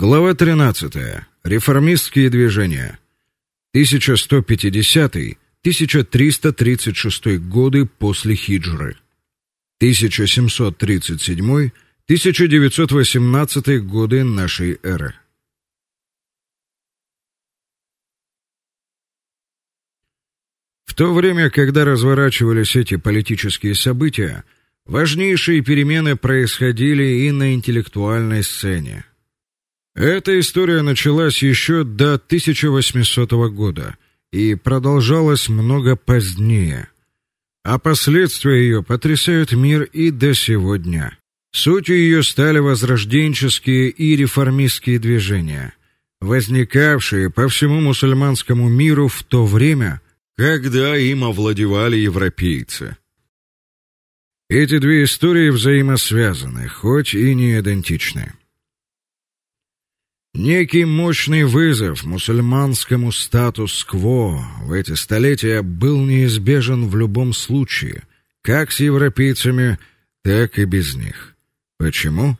Глава 13. Реформистские движения. 1150-1336 годы после хиджры. 1737-1918 годы нашей эры. В то время, когда разворачивались эти политические события, важнейшие перемены происходили и на интеллектуальной сцене. Эта история началась еще до 1800 года и продолжалась много позднее. А последствия ее потрясают мир и до сегодня. Сутью ее стали возрожденческие и реформистские движения, возникавшие по всему мусульманскому миру в то время, когда им овладевали европейцы. Эти две истории взаимосвязаны, хоть и не идентичны. Некий мощный вызов мусульманскому статус-кво в эти столетия был неизбежен в любом случае, как с европейцами, так и без них. Почему?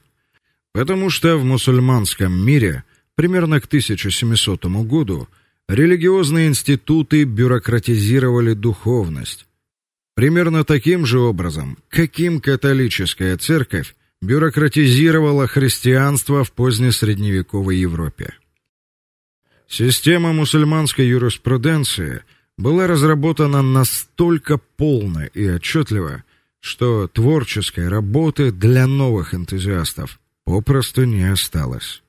Потому что в мусульманском мире примерно к 1700 году религиозные институты бюрократизировали духовность. Примерно таким же образом, каким католическая церковь бюрократизировала христианство в позднесредневековой Европе. Система мусульманской юриспруденции была разработана настолько полно и отчетливо, что творческой работы для новых энтузиастов попросту не осталось.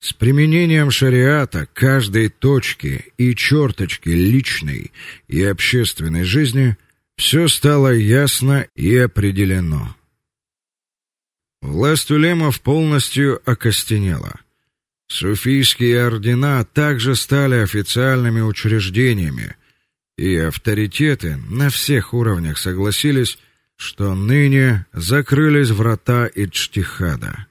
С применением шариата каждой точки и черточки личной и общественной жизни все стало ясно и определено. Власть улемов полностью окостенела. Суфийские ордена также стали официальными учреждениями, и авторитеты на всех уровнях согласились, что ныне закрылись врата иджтихада.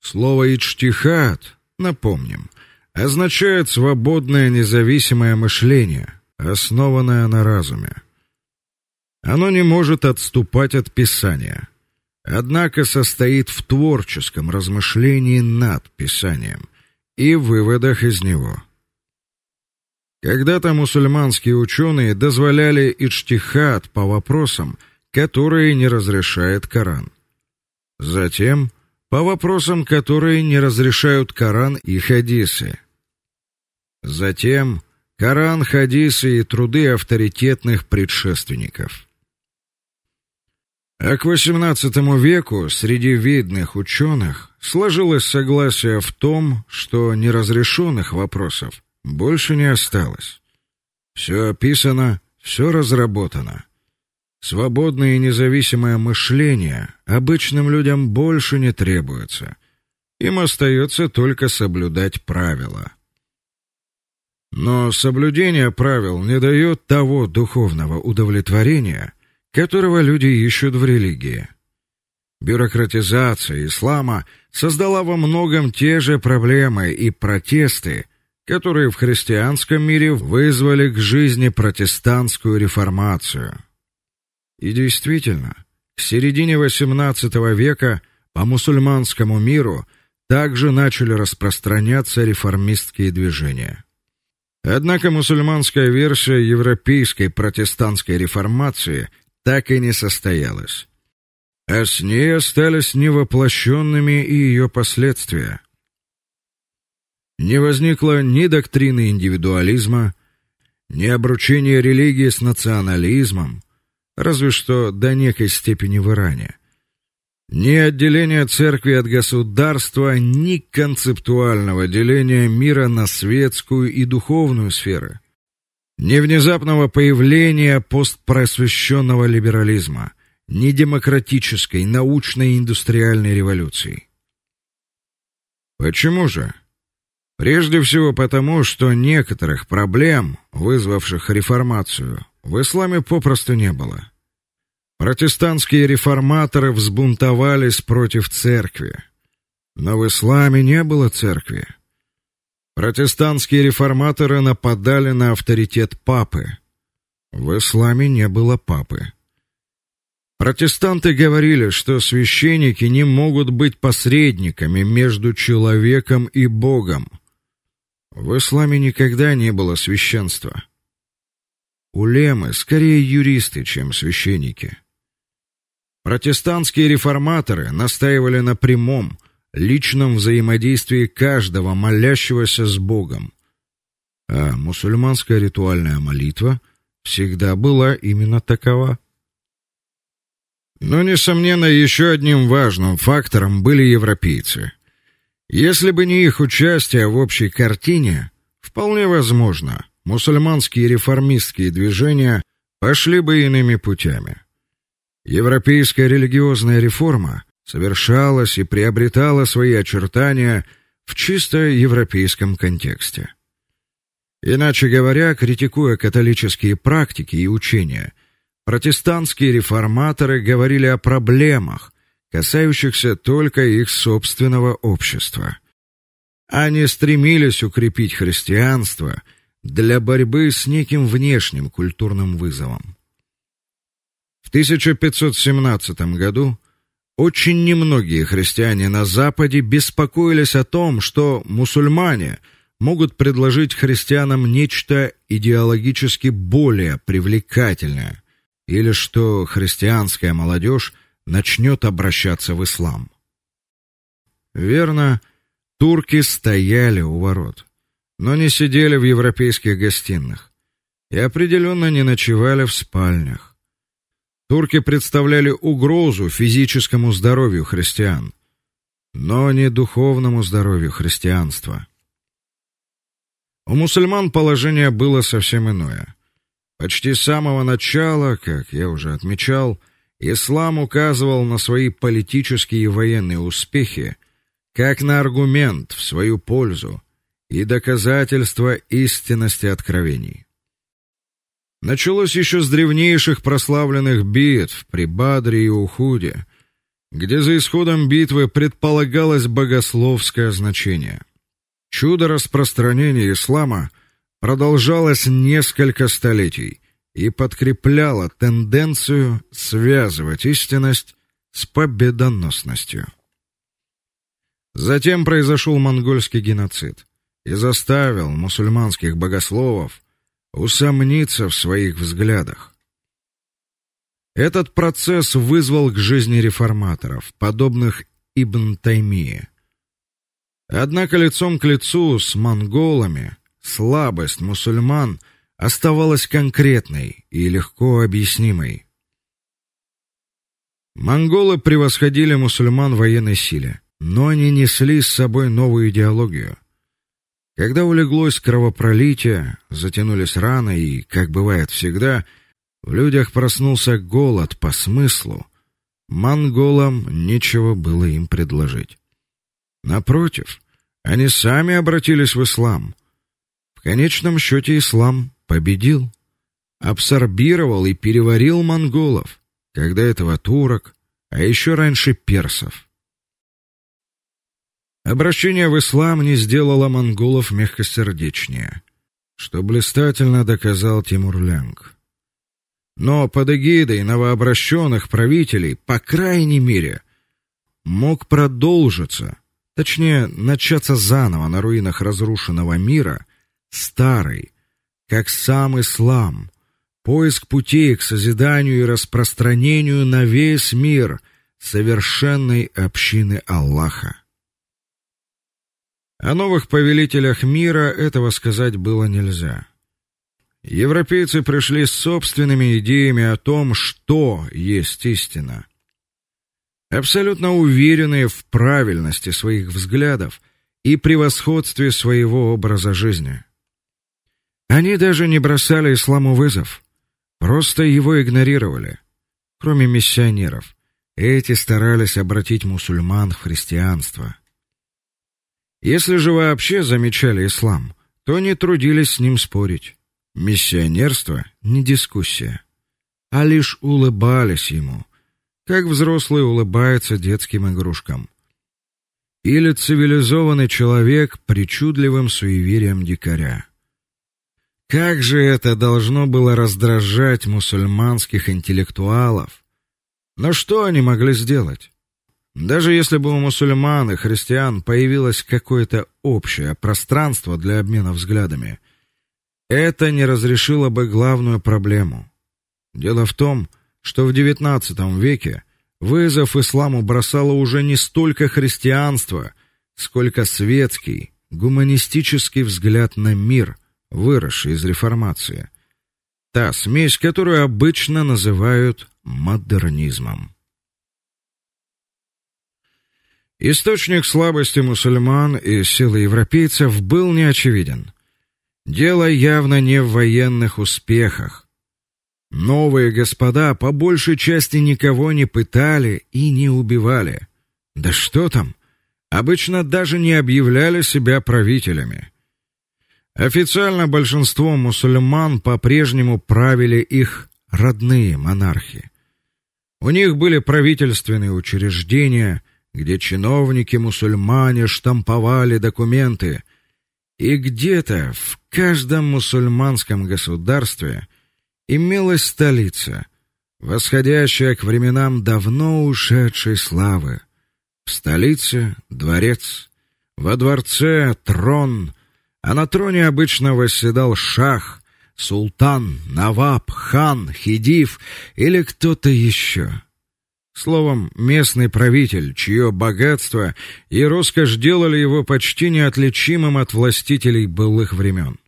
Слово иджтихад, напомним, означает свободное независимое мышление, основанное на разуме. Оно не может отступать от Писания однако состоит в творческом размышлении над Писанием и выводах из него. Когда-то мусульманские ученые дозволяли иджтихад по вопросам, которые не разрешает Коран. Затем по вопросам, которые не разрешают Коран и хадисы. Затем Коран, хадисы и труды авторитетных предшественников. А к XVIII веку среди видных ученых сложилось согласие в том, что неразрешенных вопросов больше не осталось. Все описано, все разработано. Свободное и независимое мышление обычным людям больше не требуется. Им остается только соблюдать правила. Но соблюдение правил не дает того духовного удовлетворения, которого люди ищут в религии. Бюрократизация ислама создала во многом те же проблемы и протесты, которые в христианском мире вызвали к жизни протестантскую реформацию. И действительно, к середине XVIII века по мусульманскому миру также начали распространяться реформистские движения. Однако мусульманская версия европейской протестантской реформации так и не состоялась. А с ней остались невоплощенными и ее последствия. Не возникло ни доктрины индивидуализма, ни обручения религии с национализмом, разве что до некой степени в Иране. Ни отделения церкви от государства, ни концептуального деления мира на светскую и духовную сферы ни внезапного появления постпросвещенного либерализма, ни демократической, научной и индустриальной революции. Почему же? Прежде всего потому, что некоторых проблем, вызвавших реформацию, в исламе попросту не было. Протестантские реформаторы взбунтовались против церкви, но в исламе не было церкви. Протестантские реформаторы нападали на авторитет папы. В исламе не было папы. Протестанты говорили, что священники не могут быть посредниками между человеком и Богом. В исламе никогда не было священства. Улемы скорее юристы, чем священники. Протестантские реформаторы настаивали на прямом, личном взаимодействии каждого молящегося с Богом. А мусульманская ритуальная молитва всегда была именно такова. Но несомненно, еще одним важным фактором были европейцы. Если бы не их участие в общей картине, вполне возможно, мусульманские реформистские движения пошли бы иными путями. Европейская религиозная реформа совершалась и приобретала свои очертания в чисто европейском контексте. Иначе говоря, критикуя католические практики и учения, протестантские реформаторы говорили о проблемах, касающихся только их собственного общества. Они стремились укрепить христианство для борьбы с неким внешним культурным вызовом. В 1517 году очень немногие христиане на западе беспокоились о том, что мусульмане могут предложить христианам нечто идеологически более привлекательное, или что христианская молодежь начнет обращаться в ислам. Верно, турки стояли у ворот, но не сидели в европейских гостиных и определенно не ночевали в спальнях. Турки представляли угрозу физическому здоровью христиан, но не духовному здоровью христианства. У мусульман положение было совсем иное. Почти с самого начала, как я уже отмечал, ислам указывал на свои политические и военные успехи как на аргумент в свою пользу и доказательство истинности откровений. Началось еще с древнейших прославленных битв при Бадре и Ухуде, где за исходом битвы предполагалось богословское значение. Чудо распространения ислама продолжалось несколько столетий и подкрепляло тенденцию связывать истинность с победоносностью. Затем произошел монгольский геноцид и заставил мусульманских богословов усомниться в своих взглядах. Этот процесс вызвал к жизни реформаторов, подобных Ибн Таймии. Однако лицом к лицу с монголами слабость мусульман оставалась конкретной и легко объяснимой. Монголы превосходили мусульман в военной силе, но они несли с собой новую идеологию. Когда улеглось кровопролитие, затянулись раны и, как бывает всегда, в людях проснулся голод по смыслу, монголам нечего было им предложить. Напротив, они сами обратились в ислам. В конечном счете ислам победил, абсорбировал и переварил монголов, когда этого турок, а еще раньше персов. Обращение в ислам не сделало монголов мягкосердечнее, что блистательно доказал Тимур-Лянг. Но под эгидой новообращенных правителей, по крайней мере, мог продолжиться, точнее, начаться заново на руинах разрушенного мира, старый, как сам ислам, поиск путей к созиданию и распространению на весь мир совершенной общины Аллаха. О новых повелителях мира этого сказать было нельзя. Европейцы пришли с собственными идеями о том, что есть истина. Абсолютно уверенные в правильности своих взглядов и превосходстве своего образа жизни. Они даже не бросали исламу вызов, просто его игнорировали. Кроме миссионеров, эти старались обратить мусульман в христианство. Если же вообще замечали ислам, то не трудились с ним спорить. Миссионерство не дискуссия, а лишь улыбались ему, как взрослые улыбаются детским игрушкам. Или цивилизованный человек причудливым суеверием дикаря. Как же это должно было раздражать мусульманских интеллектуалов, Но что они могли сделать? Даже если бы у мусульман и христиан появилось какое-то общее пространство для обмена взглядами, это не разрешило бы главную проблему. Дело в том, что в XIX веке вызов исламу бросало уже не столько христианство, сколько светский, гуманистический взгляд на мир, выросший из реформации. Та смесь, которую обычно называют модернизмом. Источник слабости мусульман и силы европейцев был неочевиден. Дело явно не в военных успехах. Новые господа по большей части никого не пытали и не убивали. Да что там, обычно даже не объявляли себя правителями. Официально большинство мусульман по-прежнему правили их родные монархи. У них были правительственные учреждения, где чиновники-мусульмане штамповали документы, и где-то в каждом мусульманском государстве имелась столица, восходящая к временам давно ушедшей славы. В столице дворец, во дворце трон, а на троне обычно восседал шах, султан, наваб, хан, хидив или кто-то еще. Словом, местный правитель, чье богатство и роскошь делали его почти неотличимым от властителей былых времен.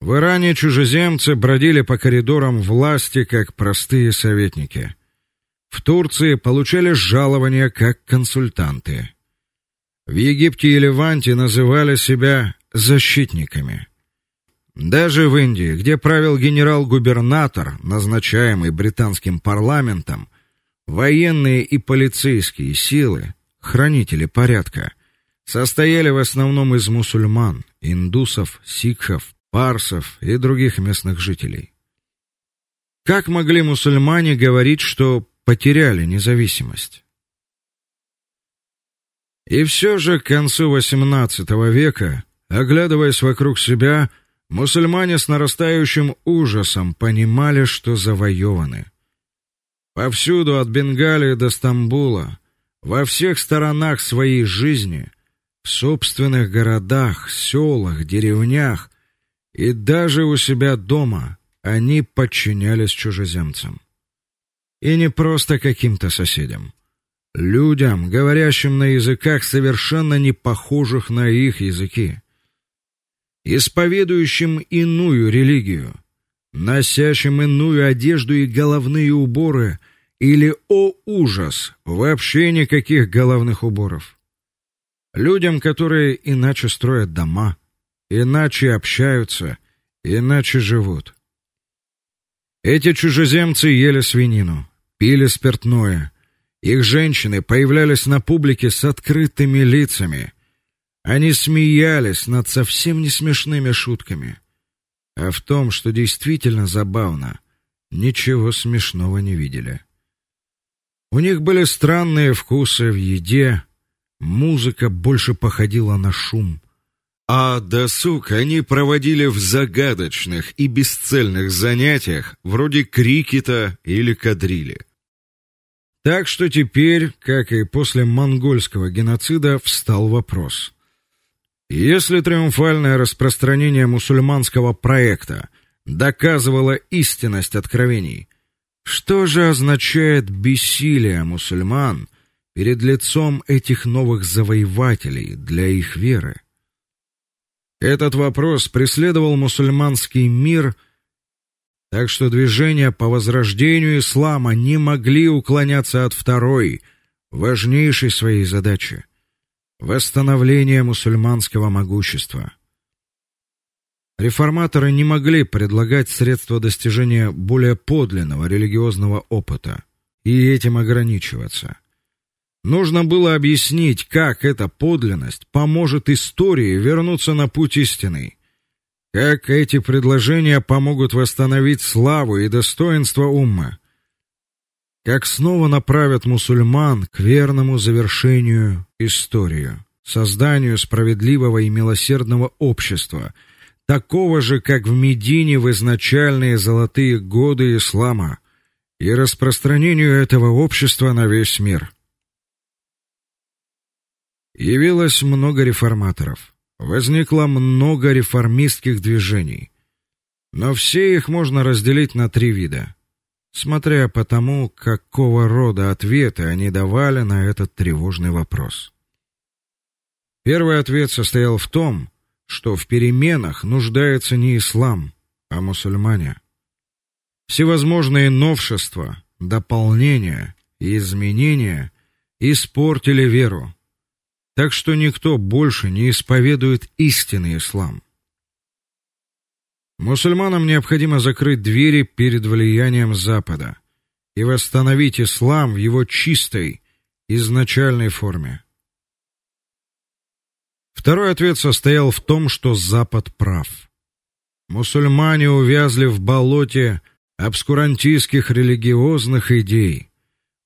В Иране чужеземцы бродили по коридорам власти как простые советники. В Турции получали жалования как консультанты. В Египте и Ливанте называли себя защитниками. Даже в Индии, где правил генерал-губернатор, назначаемый британским парламентом, Военные и полицейские силы, хранители порядка, состояли в основном из мусульман, индусов, сикхов, парсов и других местных жителей. Как могли мусульмане говорить, что потеряли независимость? И все же к концу XVIII века, оглядываясь вокруг себя, мусульмане с нарастающим ужасом понимали, что завоеваны – Повсюду от Бенгалии до Стамбула, во всех сторонах своей жизни, в собственных городах, селах, деревнях и даже у себя дома они подчинялись чужеземцам. И не просто каким-то соседям, людям, говорящим на языках совершенно не похожих на их языки, исповедующим иную религию, носящим иную одежду и головные уборы, или, о ужас, вообще никаких головных уборов. Людям, которые иначе строят дома, иначе общаются, иначе живут. Эти чужеземцы ели свинину, пили спиртное. Их женщины появлялись на публике с открытыми лицами. Они смеялись над совсем не смешными шутками. А в том, что действительно забавно, ничего смешного не видели. У них были странные вкусы в еде, музыка больше походила на шум, а досуг они проводили в загадочных и бесцельных занятиях, вроде крикета или кадрили. Так что теперь, как и после монгольского геноцида, встал вопрос: если триумфальное распространение мусульманского проекта доказывало истинность откровений, что же означает бессилие мусульман перед лицом этих новых завоевателей для их веры? Этот вопрос преследовал мусульманский мир, так что движения по возрождению ислама не могли уклоняться от второй, важнейшей своей задачи восстановления мусульманского могущества. Реформаторы не могли предлагать средства достижения более подлинного религиозного опыта и этим ограничиваться. Нужно было объяснить, как эта подлинность поможет истории вернуться на путь истинный. Как эти предложения помогут восстановить славу и достоинство уммы. Как снова направят мусульман к верному завершению историю, созданию справедливого и милосердного общества – такого же, как в Медине в изначальные золотые годы ислама, и распространению этого общества на весь мир. Явилось много реформаторов. Возникло много реформистских движений. Но все их можно разделить на три вида, смотря по тому, какого рода ответы они давали на этот тревожный вопрос. Первый ответ состоял в том, что в переменах нуждается не ислам, а мусульмане. Всевозможные новшества, дополнения и изменения испортили веру. Так что никто больше не исповедует истинный ислам. Мусульманам необходимо закрыть двери перед влиянием Запада и восстановить ислам в его чистой изначальной форме. Второй ответ состоял в том, что Запад прав. Мусульмане увязли в болоте обскурантистских религиозных идей,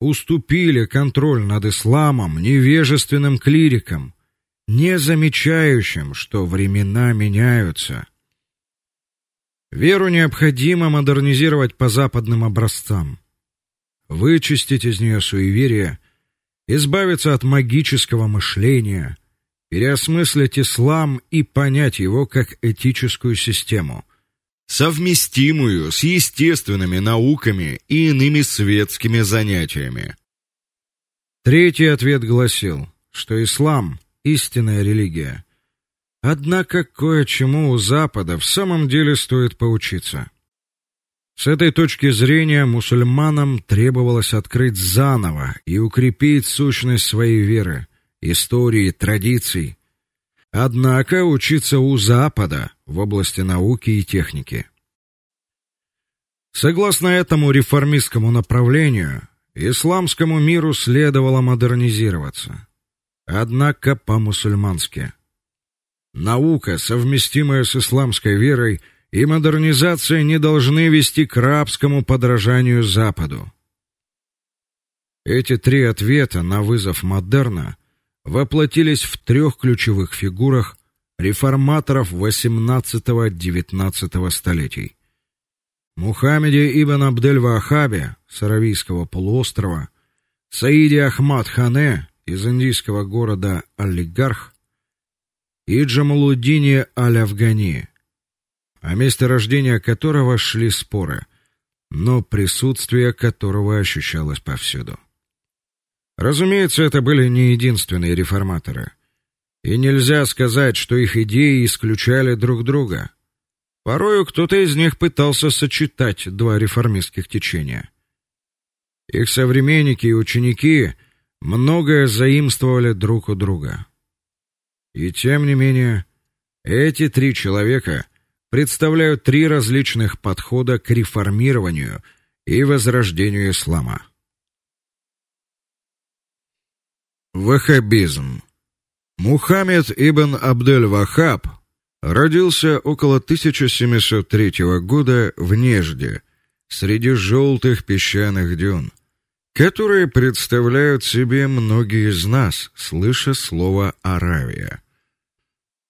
уступили контроль над исламом невежественным клирикам, не замечающим, что времена меняются. Веру необходимо модернизировать по западным образцам, вычистить из нее суеверия, избавиться от магического мышления, переосмыслить ислам и понять его как этическую систему, совместимую с естественными науками и иными светскими занятиями. Третий ответ гласил, что ислам истинная религия. Однако кое-чему у Запада в самом деле стоит поучиться. С этой точки зрения мусульманам требовалось открыть заново и укрепить сущность своей веры, истории, традиций, Однако учиться у Запада в области науки и техники. Согласно этому реформистскому направлению, исламскому миру следовало модернизироваться. Однако по-мусульмански. Наука, совместимая с исламской верой, и модернизация не должны вести к рабскому подражанию Западу. Эти три ответа на вызов модерна воплотились в трех ключевых фигурах реформаторов XVIII-XIX столетий. Мухаммеде ибн Абдель-Вахабе с Аравийского полуострова, Саиде Ахмад Хане из индийского города Аллигарх и Джамалуддине Аль-Афгани, о месте рождения которого шли споры, но присутствие которого ощущалось повсюду. Разумеется, это были не единственные реформаторы. И нельзя сказать, что их идеи исключали друг друга. Порою кто-то из них пытался сочетать два реформистских течения. Их современники и ученики многое заимствовали друг у друга. И тем не менее, эти три человека представляют три различных подхода к реформированию и возрождению ислама. Ваххабизм. Мухаммед ибн Абдель-Ваххаб родился около 1703 года в Нежде, среди желтых песчаных дюн, которые представляют себе многие из нас, слыша слово Аравия.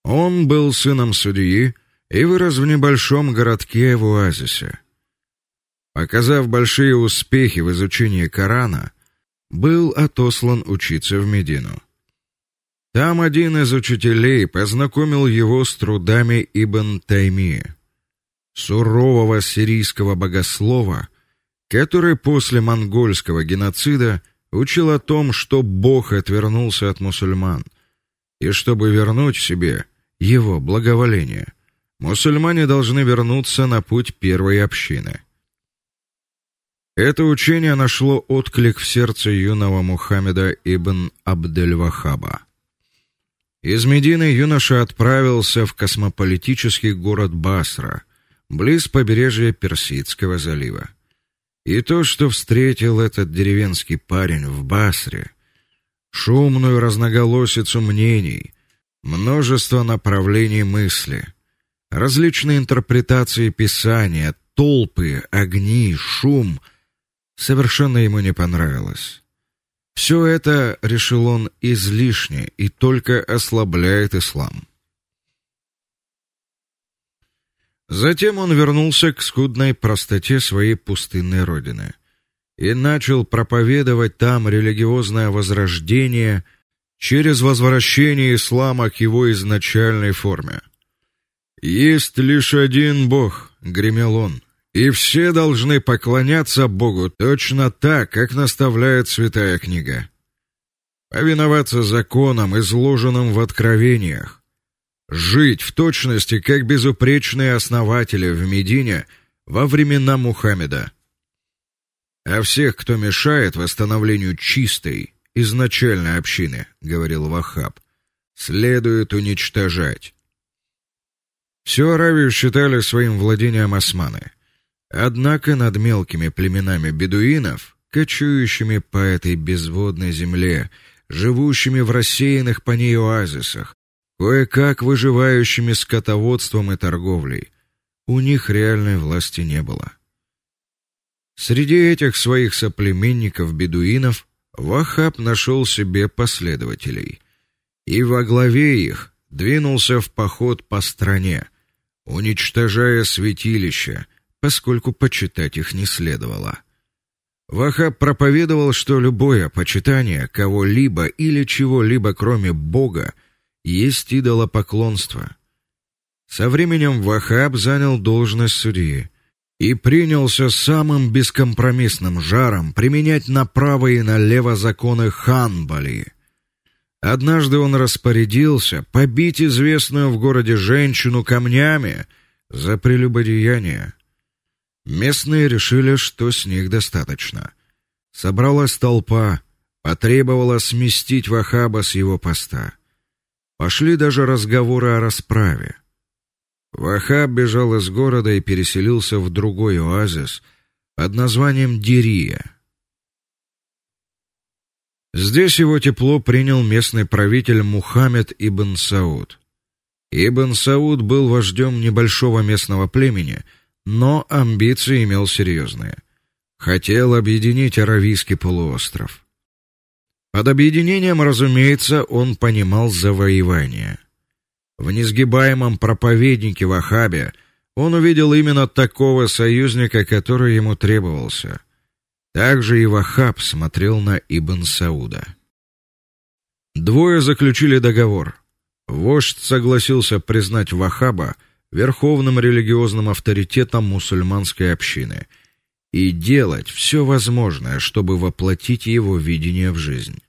Он был сыном судьи и вырос в небольшом городке в оазисе. Показав большие успехи в изучении Корана, был отослан учиться в Медину. Там один из учителей познакомил его с трудами Ибн Таймии, сурового сирийского богослова, который после монгольского геноцида учил о том, что Бог отвернулся от мусульман, и чтобы вернуть себе его благоволение, мусульмане должны вернуться на путь первой общины. Это учение нашло отклик в сердце юного Мухаммеда ибн Абдель-Вахаба. Из Медины юноша отправился в космополитический город Басра, близ побережья Персидского залива. И то, что встретил этот деревенский парень в Басре, шумную разноголосицу мнений, множество направлений мысли, различные интерпретации Писания, толпы, огни, шум — совершенно ему не понравилось. Все это, решил он, излишне и только ослабляет ислам. Затем он вернулся к скудной простоте своей пустынной родины и начал проповедовать там религиозное возрождение через возвращение ислама к его изначальной форме. Есть лишь один Бог, гремел он, и все должны поклоняться Богу точно так, как наставляет святая книга. Повиноваться законам, изложенным в откровениях, жить в точности, как безупречные основатели в Медине во времена Мухаммеда. А всех, кто мешает восстановлению чистой изначальной общины, говорил Вахаб, следует уничтожать. Всю Аравию считали своим владением османы. Однако над мелкими племенами бедуинов, кочующими по этой безводной земле, живущими в рассеянных по ней оазисах, кое-как выживающими скотоводством и торговлей, у них реальной власти не было. Среди этих своих соплеменников-бедуинов Вахаб нашел себе последователей, и во главе их двинулся в поход по стране, уничтожая святилища, поскольку почитать их не следовало. Вахаб проповедовал, что любое почитание кого-либо или чего-либо кроме Бога есть идолопоклонство. Со временем Вахаб занял должность судьи и принялся самым бескомпромиссным жаром применять направо и налево законы Ханбали. Однажды он распорядился побить известную в городе женщину камнями за прелюбодеяние. Местные решили, что с них достаточно. Собралась толпа, потребовала сместить Вахаба с его поста. Пошли даже разговоры о расправе. Вахаб бежал из города и переселился в другой оазис под названием Дирия. Здесь его тепло принял местный правитель Мухаммед ибн Сауд. Ибн Сауд был вождем небольшого местного племени — но амбиции имел серьезные. Хотел объединить Аравийский полуостров. Под объединением, разумеется, он понимал завоевание. В несгибаемом проповеднике Вахабе он увидел именно такого союзника, который ему требовался. Также и Вахаб смотрел на Ибн Сауда. Двое заключили договор. Вождь согласился признать Вахаба верховным религиозным авторитетом мусульманской общины и делать все возможное, чтобы воплотить его видение в жизнь.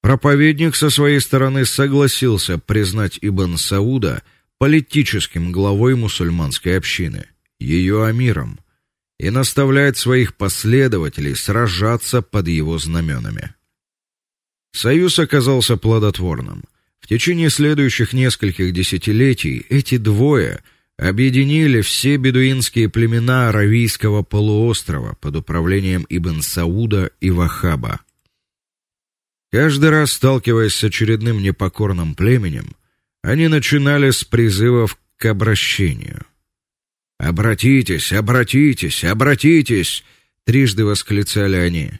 Проповедник со своей стороны согласился признать Ибн Сауда политическим главой мусульманской общины, ее амиром, и наставляет своих последователей сражаться под его знаменами. Союз оказался плодотворным. В течение следующих нескольких десятилетий эти двое объединили все бедуинские племена Аравийского полуострова под управлением Ибн Сауда и Вахаба. Каждый раз сталкиваясь с очередным непокорным племенем, они начинали с призывов к обращению. Обратитесь, обратитесь, обратитесь, трижды восклицали они.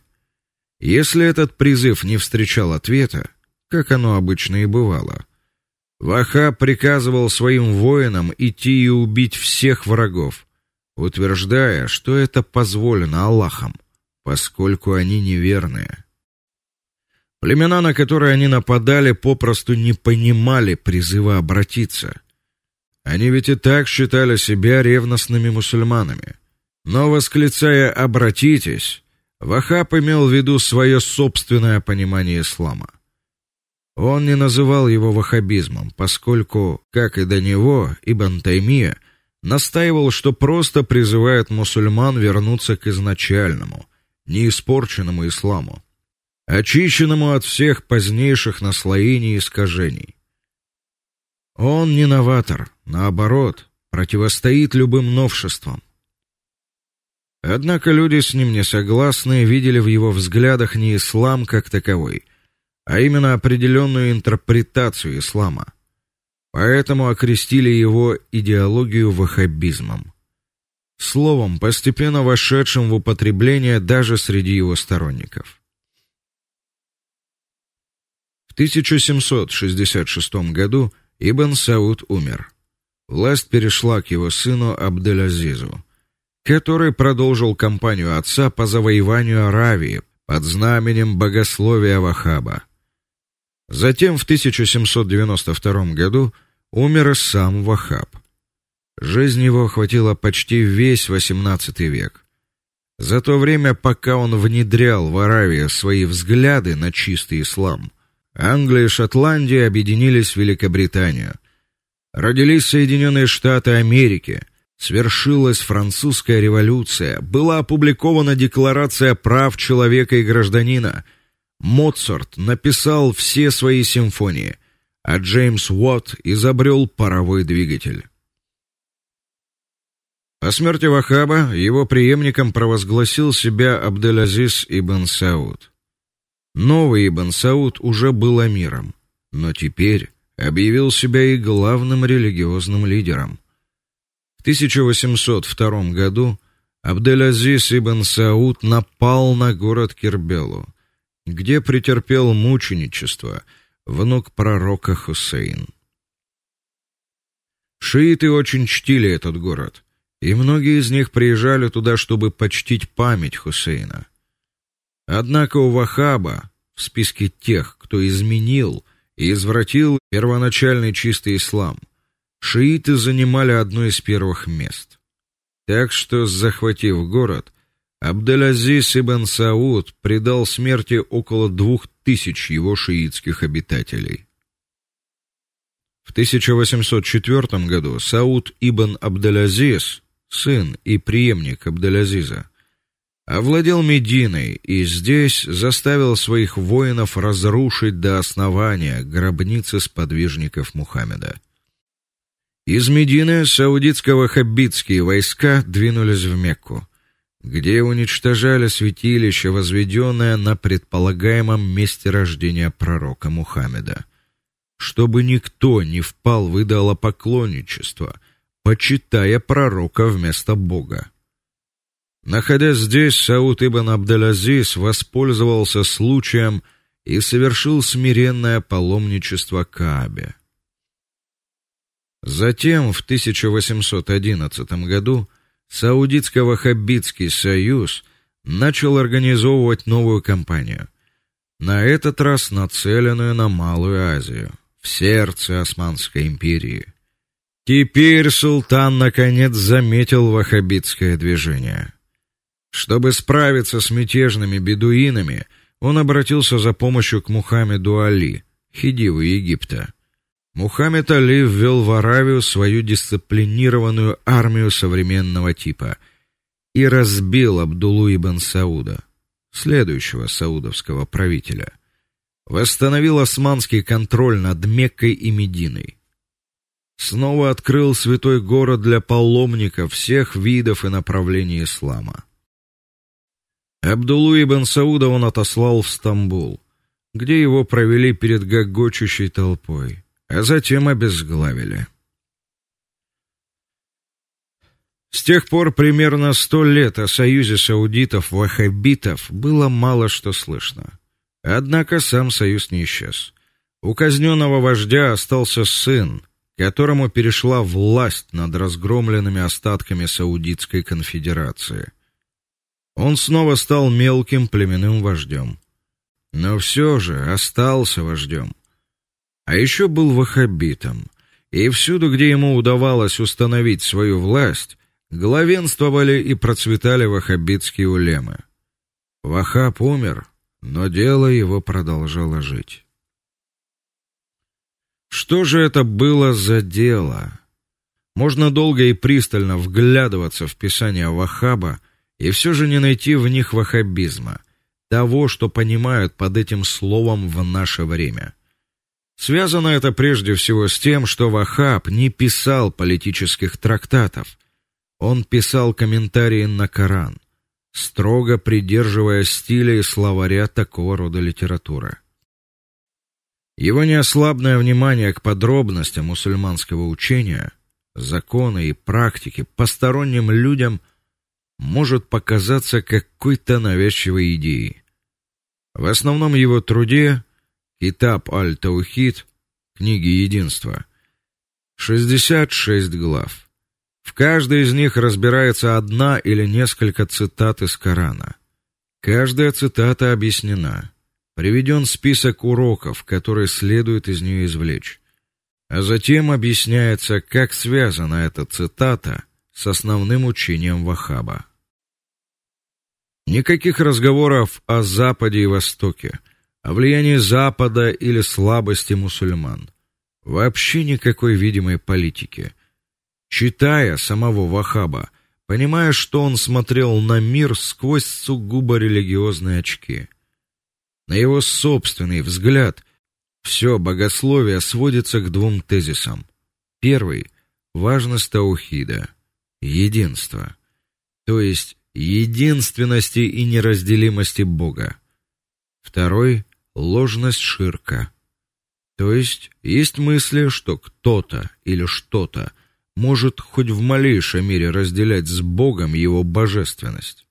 Если этот призыв не встречал ответа, как оно обычно и бывало. Ваха приказывал своим воинам идти и убить всех врагов, утверждая, что это позволено Аллахом, поскольку они неверные. Племена, на которые они нападали, попросту не понимали призыва обратиться. Они ведь и так считали себя ревностными мусульманами. Но восклицая "Обратитесь", Вахаб имел в виду свое собственное понимание ислама. Он не называл его ваххабизмом, поскольку, как и до него, Ибн Таймия настаивал, что просто призывает мусульман вернуться к изначальному, неиспорченному исламу, очищенному от всех позднейших наслоений и искажений. Он не новатор, наоборот, противостоит любым новшествам. Однако люди с ним не согласны, видели в его взглядах не ислам как таковой, а именно определенную интерпретацию ислама. Поэтому окрестили его идеологию ваххабизмом. Словом, постепенно вошедшим в употребление даже среди его сторонников. В 1766 году Ибн Сауд умер. Власть перешла к его сыну Абдель-Азизу. который продолжил кампанию отца по завоеванию Аравии под знаменем богословия Вахаба. Затем в 1792 году умер сам Вахаб. Жизнь его охватила почти весь XVIII век. За то время, пока он внедрял в Аравии свои взгляды на чистый ислам, Англия и Шотландия объединились в Великобританию. Родились Соединенные Штаты Америки, свершилась французская революция, была опубликована декларация прав человека и гражданина. Моцарт написал все свои симфонии, а Джеймс Уотт изобрел паровой двигатель. По смерти Вахаба его преемником провозгласил себя Абделазиз ибн Сауд. Новый ибн Сауд уже был эмиром, но теперь объявил себя и главным религиозным лидером. В 1802 году Абделазиз ибн Сауд напал на город Кирбелу, где претерпел мученичество внук пророка Хусейн. Шииты очень чтили этот город и многие из них приезжали туда, чтобы почтить память Хусейна. Однако у Вахаба в списке тех, кто изменил и извратил первоначальный чистый ислам, шииты занимали одно из первых мест. Так что, захватив город, Абдул-Азиз ибн Сауд предал смерти около двух тысяч его шиитских обитателей. В 1804 году Сауд ибн Абдул-Азиз сын и преемник Абдулазиза, овладел Мединой и здесь заставил своих воинов разрушить до основания гробницы сподвижников Мухаммеда. Из Медины саудитско-ваххабитские войска двинулись в Мекку, где уничтожали святилище, возведенное на предполагаемом месте рождения пророка Мухаммеда, чтобы никто не впал в идолопоклонничество – почитая пророка вместо Бога. Находясь здесь, Сауд ибн Абдул-Азиз воспользовался случаем и совершил смиренное паломничество к Каабе. Затем в 1811 году Саудитско-ваххабитский союз начал организовывать новую кампанию, на этот раз нацеленную на Малую Азию, в сердце Османской империи. Теперь султан наконец заметил ваххабитское движение. Чтобы справиться с мятежными бедуинами, он обратился за помощью к Мухаммеду Али, хидиву Египта. Мухаммед Али ввел в Аравию свою дисциплинированную армию современного типа и разбил Абдуллу ибн Сауда, следующего саудовского правителя. Восстановил османский контроль над Меккой и Мединой снова открыл святой город для паломников всех видов и направлений ислама. Абдуллу ибн Сауда он отослал в Стамбул, где его провели перед гогочущей толпой, а затем обезглавили. С тех пор примерно сто лет о союзе саудитов-ваххабитов было мало что слышно. Однако сам союз не исчез. У казненного вождя остался сын, которому перешла власть над разгромленными остатками Саудитской конфедерации. Он снова стал мелким племенным вождем, но все же остался вождем. А еще был ваххабитом, и всюду, где ему удавалось установить свою власть, главенствовали и процветали ваххабитские улемы. Ваххаб умер, но дело его продолжало жить. Что же это было за дело? Можно долго и пристально вглядываться в писания Вахаба и все же не найти в них ваххабизма, того, что понимают под этим словом в наше время. Связано это прежде всего с тем, что Вахаб не писал политических трактатов. Он писал комментарии на Коран, строго придерживаясь стиля и словаря такого рода литературы. Его неослабное внимание к подробностям мусульманского учения, законы и практики посторонним людям может показаться какой-то навязчивой идеей. В основном его труде Китаб аль-Таухид, книги единства, 66 глав, В каждой из них разбирается одна или несколько цитат из Корана. Каждая цитата объяснена. Приведен список уроков, которые следует из нее извлечь. А затем объясняется, как связана эта цитата с основным учением Вахаба. Никаких разговоров о Западе и Востоке, о влиянии Запада или слабости мусульман. Вообще никакой видимой политики. Читая самого Вахаба, понимая, что он смотрел на мир сквозь сугубо религиозные очки. На его собственный взгляд все богословие сводится к двум тезисам. Первый важность таухида, единства, то есть единственности и неразделимости Бога. Второй ложность ширка. То есть есть мысли, что кто-то или что-то может хоть в малейшей мере разделять с Богом его божественность.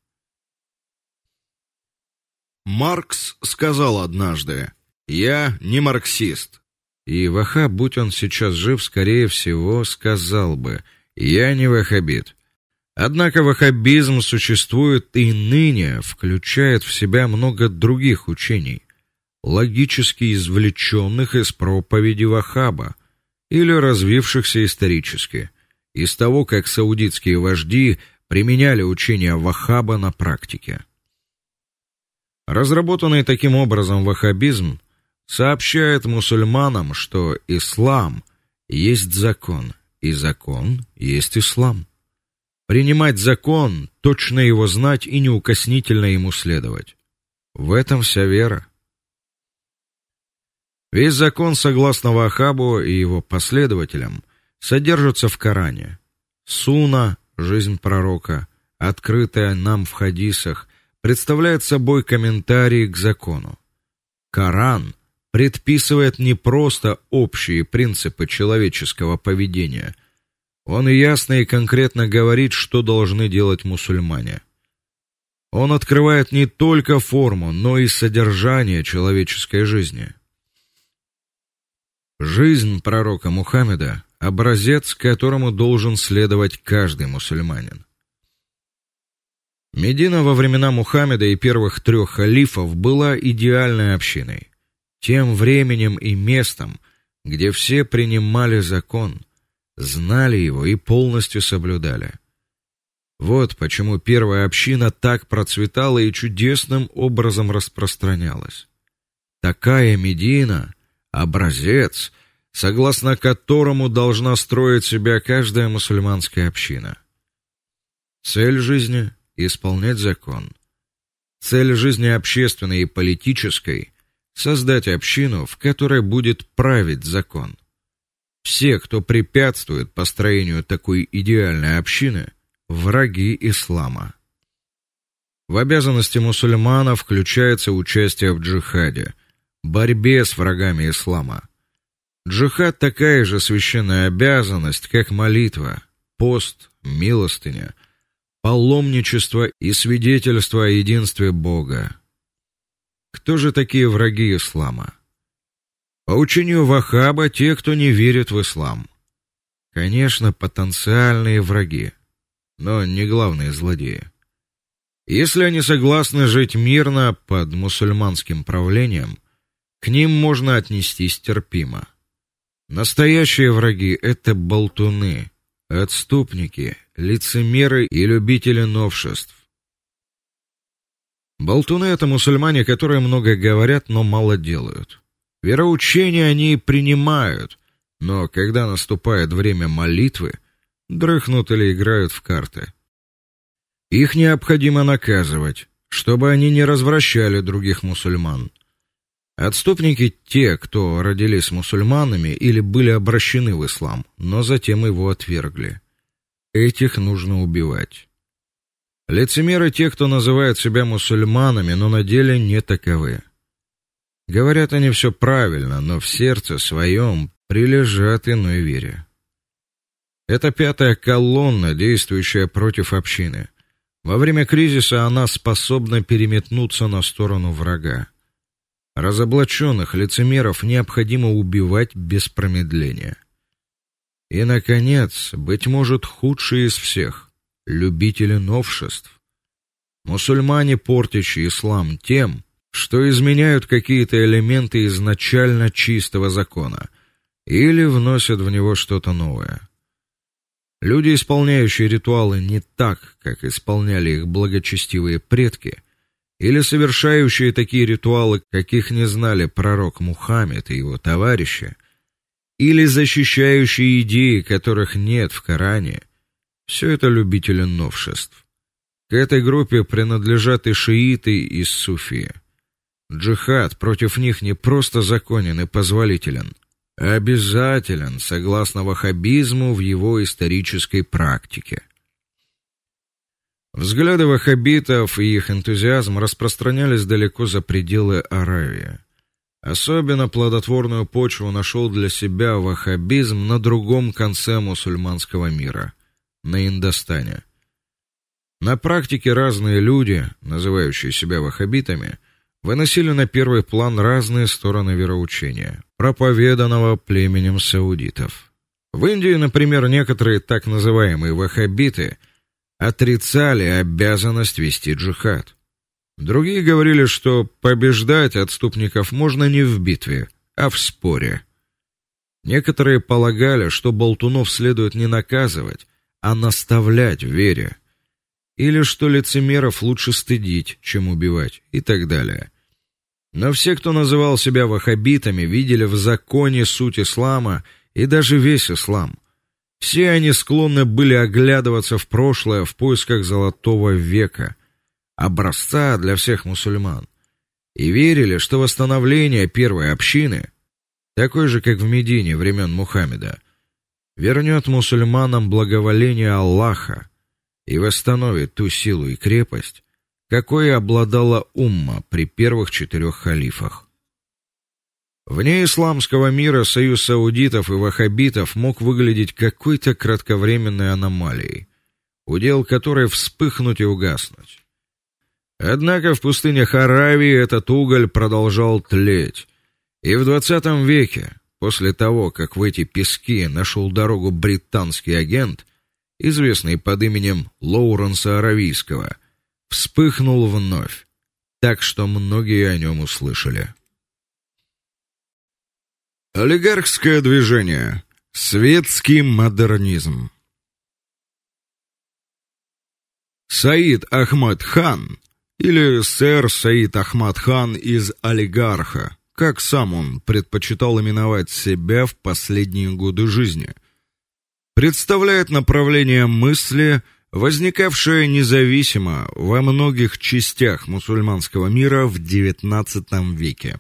Маркс сказал однажды: "Я не марксист". И Ваха, будь он сейчас жив, скорее всего, сказал бы: "Я не ваххабит". Однако ваххабизм существует и ныне, включает в себя много других учений, логически извлеченных из проповеди Вахаба или развившихся исторически, из того, как саудитские вожди применяли учение Вахаба на практике. Разработанный таким образом ваххабизм сообщает мусульманам, что ислам есть закон, и закон есть ислам. Принимать закон, точно его знать и неукоснительно ему следовать. В этом вся вера. Весь закон, согласно Вахабу и его последователям, содержится в Коране. Суна, жизнь пророка, открытая нам в хадисах, представляет собой комментарий к закону. Коран предписывает не просто общие принципы человеческого поведения – он ясно и конкретно говорит, что должны делать мусульмане. Он открывает не только форму, но и содержание человеческой жизни. Жизнь пророка Мухаммеда образец, которому должен следовать каждый мусульманин. Медина во времена Мухаммеда и первых трех халифов была идеальной общиной, тем временем и местом, где все принимали закон, знали его и полностью соблюдали. Вот почему первая община так процветала и чудесным образом распространялась. Такая Медина образец, согласно которому должна строить себя каждая мусульманская община. Цель жизни исполнять закон. Цель жизни общественной и политической создать общину, в которой будет править закон. Все, кто препятствует построению такой идеальной общины, враги ислама. В обязанности мусульманов включается участие в джихаде, борьбе с врагами ислама. Джихад такая же священная обязанность, как молитва, пост, милостыня, паломничество и свидетельство о единстве Бога. Кто же такие враги ислама? По учению Вахаба, те, кто не верит в ислам. Конечно, потенциальные враги, но не главные злодеи. Если они согласны жить мирно под мусульманским правлением, к ним можно отнестись терпимо. Настоящие враги это болтуны, отступники, лицемеры и любители новшеств. Болтуны это мусульмане, которые много говорят, но мало делают. Вероучение они принимают, но когда наступает время молитвы, дрыхнут или играют в карты. Их необходимо наказывать, чтобы они не развращали других мусульман. Отступники те, кто родились мусульманами или были обращены в ислам, но затем его отвергли. Этих нужно убивать. Лицемеры те, кто называют себя мусульманами, но на деле не таковы. Говорят они все правильно, но в сердце своем прилежат иной вере. Это пятая колонна, действующая против общины. Во время кризиса она способна переметнуться на сторону врага. Разоблаченных лицемеров необходимо убивать без промедления. И наконец, быть может, худший из всех любители новшеств. Мусульмане, портящие ислам тем, что изменяют какие-то элементы изначально чистого закона или вносят в него что-то новое. Люди, исполняющие ритуалы не так, как исполняли их благочестивые предки, или совершающие такие ритуалы, каких не знали пророк Мухаммед и его товарищи, или защищающие идеи, которых нет в Коране, все это любители новшеств. К этой группе принадлежат и шииты, и суфии. Джихад против них не просто законен и позволителен, а обязателен, согласно ваххабизму в его исторической практике. Взгляды ваххабитов и их энтузиазм распространялись далеко за пределы Аравии. Особенно плодотворную почву нашел для себя ваххабизм на другом конце мусульманского мира, на Индостане. На практике разные люди, называющие себя ваххабитами, выносили на первый план разные стороны вероучения, проповеданного племенем саудитов. В Индии, например, некоторые так называемые ваххабиты отрицали обязанность вести джихад. Другие говорили, что побеждать отступников можно не в битве, а в споре. Некоторые полагали, что болтунов следует не наказывать, а наставлять в вере, или что лицемеров лучше стыдить, чем убивать, и так далее. Но все, кто называл себя ваххабитами, видели в законе суть ислама и даже весь ислам. Все они склонны были оглядываться в прошлое в поисках золотого века, образца для всех мусульман, и верили, что восстановление первой общины, такой же, как в Медине времен Мухаммеда, вернет мусульманам благоволение Аллаха и восстановит ту силу и крепость, какой обладала умма при первых четырех халифах. Вне исламского мира союз саудитов и ваххабитов мог выглядеть какой-то кратковременной аномалией, удел которой вспыхнуть и угаснуть. Однако в пустынях Аравии этот уголь продолжал тлеть. И в 20 веке, после того, как в эти пески нашел дорогу британский агент, известный под именем Лоуренса Аравийского, вспыхнул вновь, так что многие о нем услышали. Олигархское движение. Светский модернизм. Саид Ахмад хан или сэр Саид Ахмад хан из олигарха, как сам он предпочитал именовать себя в последние годы жизни, представляет направление мысли, возникавшее независимо во многих частях мусульманского мира в XIX веке.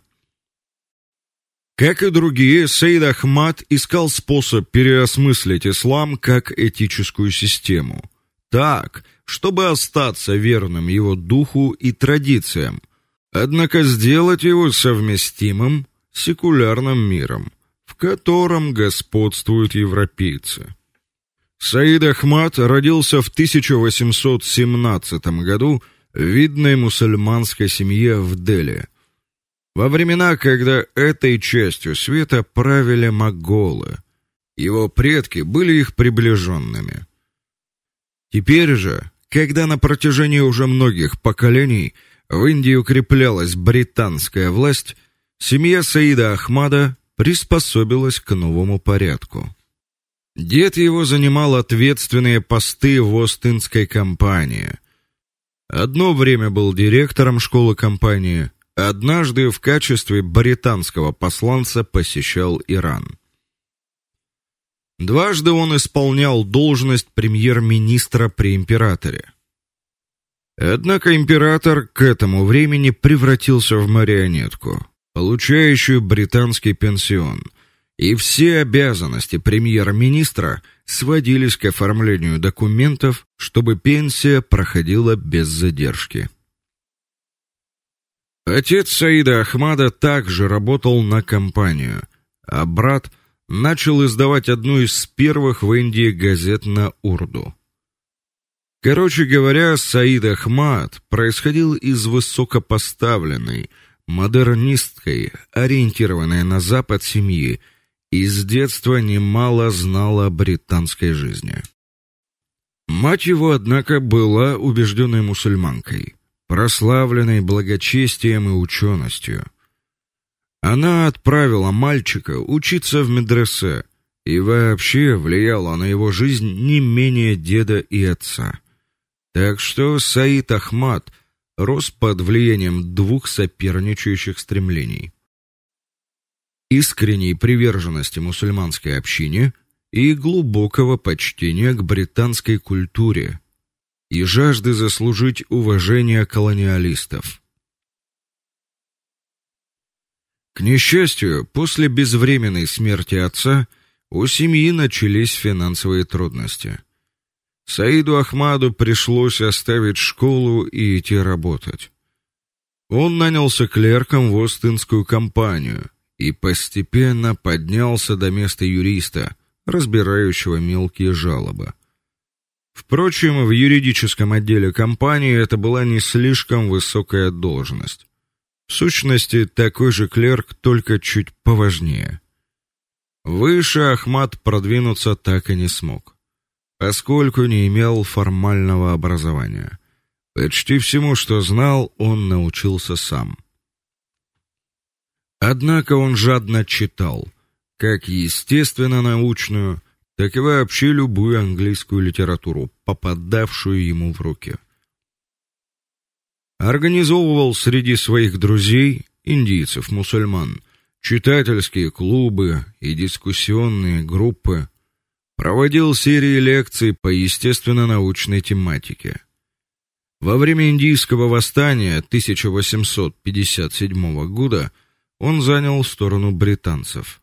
Как и другие, Саид Ахмад искал способ переосмыслить ислам как этическую систему, так, чтобы остаться верным его духу и традициям, однако сделать его совместимым с секулярным миром, в котором господствуют европейцы. Саид Ахмад родился в 1817 году в видной мусульманской семье в Дели. Во времена, когда этой частью света правили монголы, его предки были их приближенными. Теперь же, когда на протяжении уже многих поколений в Индии укреплялась британская власть, семья Саида Ахмада приспособилась к новому порядку. Дед его занимал ответственные посты в Остинской компании. Одно время был директором школы компании, однажды в качестве британского посланца посещал Иран. Дважды он исполнял должность премьер-министра при императоре. Однако император к этому времени превратился в марионетку, получающую британский пенсион, и все обязанности премьер-министра сводились к оформлению документов, чтобы пенсия проходила без задержки. Отец Саида Ахмада также работал на компанию, а брат начал издавать одну из первых в Индии газет на урду. Короче говоря, Саид Ахмад происходил из высокопоставленной, модернистской, ориентированной на запад семьи и с детства немало знал о британской жизни. Мать его, однако, была убежденной мусульманкой, прославленной благочестием и ученостью. Она отправила мальчика учиться в медресе и вообще влияла на его жизнь не менее деда и отца. Так что Саид Ахмад рос под влиянием двух соперничающих стремлений: искренней приверженности мусульманской общине и глубокого почтения к британской культуре и жажды заслужить уважение колониалистов. К несчастью, после безвременной смерти отца у семьи начались финансовые трудности. Саиду Ахмаду пришлось оставить школу и идти работать. Он нанялся клерком в Остинскую компанию и постепенно поднялся до места юриста, разбирающего мелкие жалобы. Впрочем, в юридическом отделе компании это была не слишком высокая должность. В сущности, такой же клерк, только чуть поважнее. Выше Ахмад продвинуться так и не смог поскольку не имел формального образования. Почти всему, что знал, он научился сам. Однако он жадно читал, как естественно научную, так и вообще любую английскую литературу, попадавшую ему в руки. Организовывал среди своих друзей, индийцев-мусульман, читательские клубы и дискуссионные группы, проводил серии лекций по естественно-научной тематике. Во время индийского восстания 1857 года он занял сторону британцев.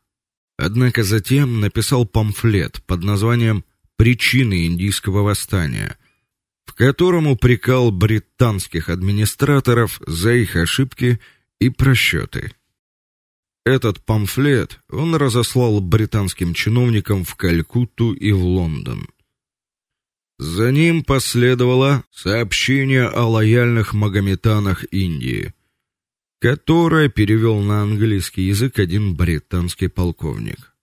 Однако затем написал памфлет под названием Причины индийского восстания, в котором упрекал британских администраторов за их ошибки и просчеты. Этот памфлет он разослал британским чиновникам в Калькутту и в Лондон. За ним последовало сообщение о лояльных магометанах Индии, которое перевел на английский язык один британский полковник.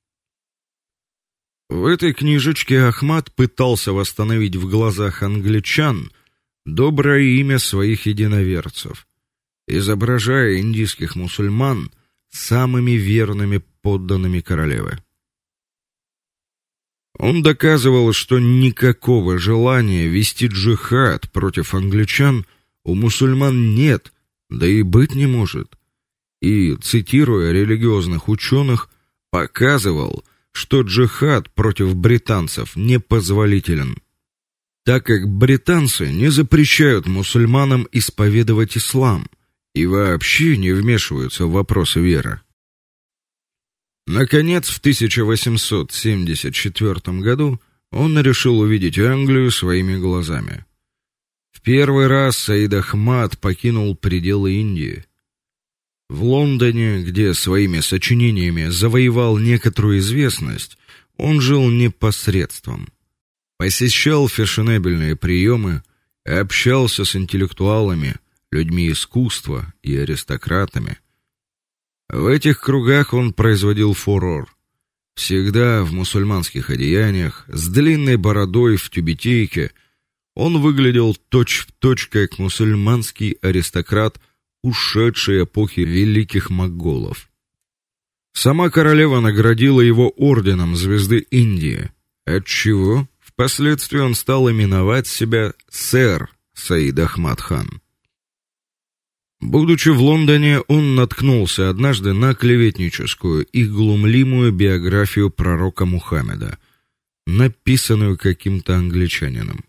В этой книжечке Ахмад пытался восстановить в глазах англичан доброе имя своих единоверцев, изображая индийских мусульман – самыми верными подданными королевы. Он доказывал, что никакого желания вести джихад против англичан у мусульман нет, да и быть не может. И, цитируя религиозных ученых, показывал, что джихад против британцев непозволителен, так как британцы не запрещают мусульманам исповедовать ислам – и вообще не вмешиваются в вопросы веры. Наконец, в 1874 году он решил увидеть Англию своими глазами. Первый раз Саид Ахмад покинул пределы Индии. В Лондоне, где своими сочинениями завоевал некоторую известность, он жил непосредством. Посещал фешенебельные приемы, общался с интеллектуалами, людьми искусства и аристократами. В этих кругах он производил фурор. Всегда в мусульманских одеяниях, с длинной бородой в тюбетейке, он выглядел точь-в-точь как мусульманский аристократ ушедшей эпохи великих монголов. Сама королева наградила его орденом Звезды Индии, отчего впоследствии он стал именовать себя сэр Саид Ахмад хан. Будучи в Лондоне, он наткнулся однажды на клеветническую и глумливую биографию пророка Мухаммеда, написанную каким-то англичанином.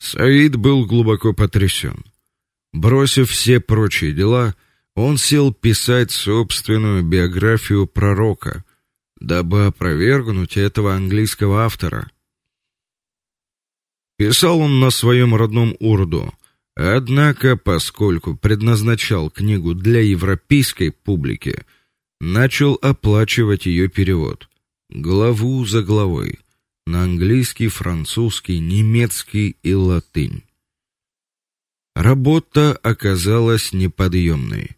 Саид был глубоко потрясен. Бросив все прочие дела, он сел писать собственную биографию пророка, дабы опровергнуть этого английского автора. Писал он на своем родном урду, Однако, поскольку предназначал книгу для европейской публики, начал оплачивать ее перевод, главу за главой, на английский, французский, немецкий и латынь. Работа оказалась неподъемной.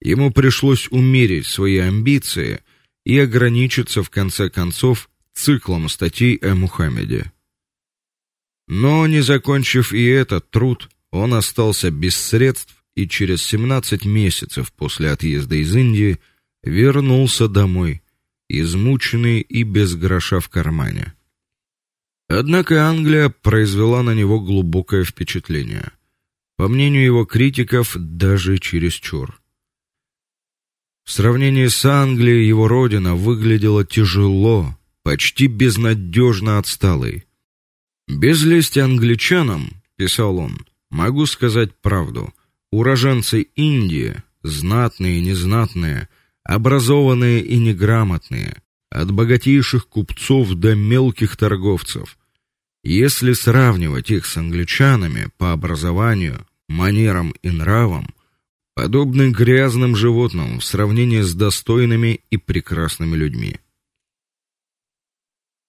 Ему пришлось умерить свои амбиции и ограничиться в конце концов циклом статей о Мухаммеде. Но не закончив и этот труд, он остался без средств и через 17 месяцев после отъезда из Индии вернулся домой, измученный и без гроша в кармане. Однако Англия произвела на него глубокое впечатление. По мнению его критиков, даже чересчур. В сравнении с Англией его родина выглядела тяжело, почти безнадежно отсталой. Без лести англичанам, писал он, могу сказать правду. Уроженцы Индии, знатные и незнатные, образованные и неграмотные, от богатейших купцов до мелких торговцев. Если сравнивать их с англичанами по образованию, манерам и нравам, подобны грязным животным в сравнении с достойными и прекрасными людьми.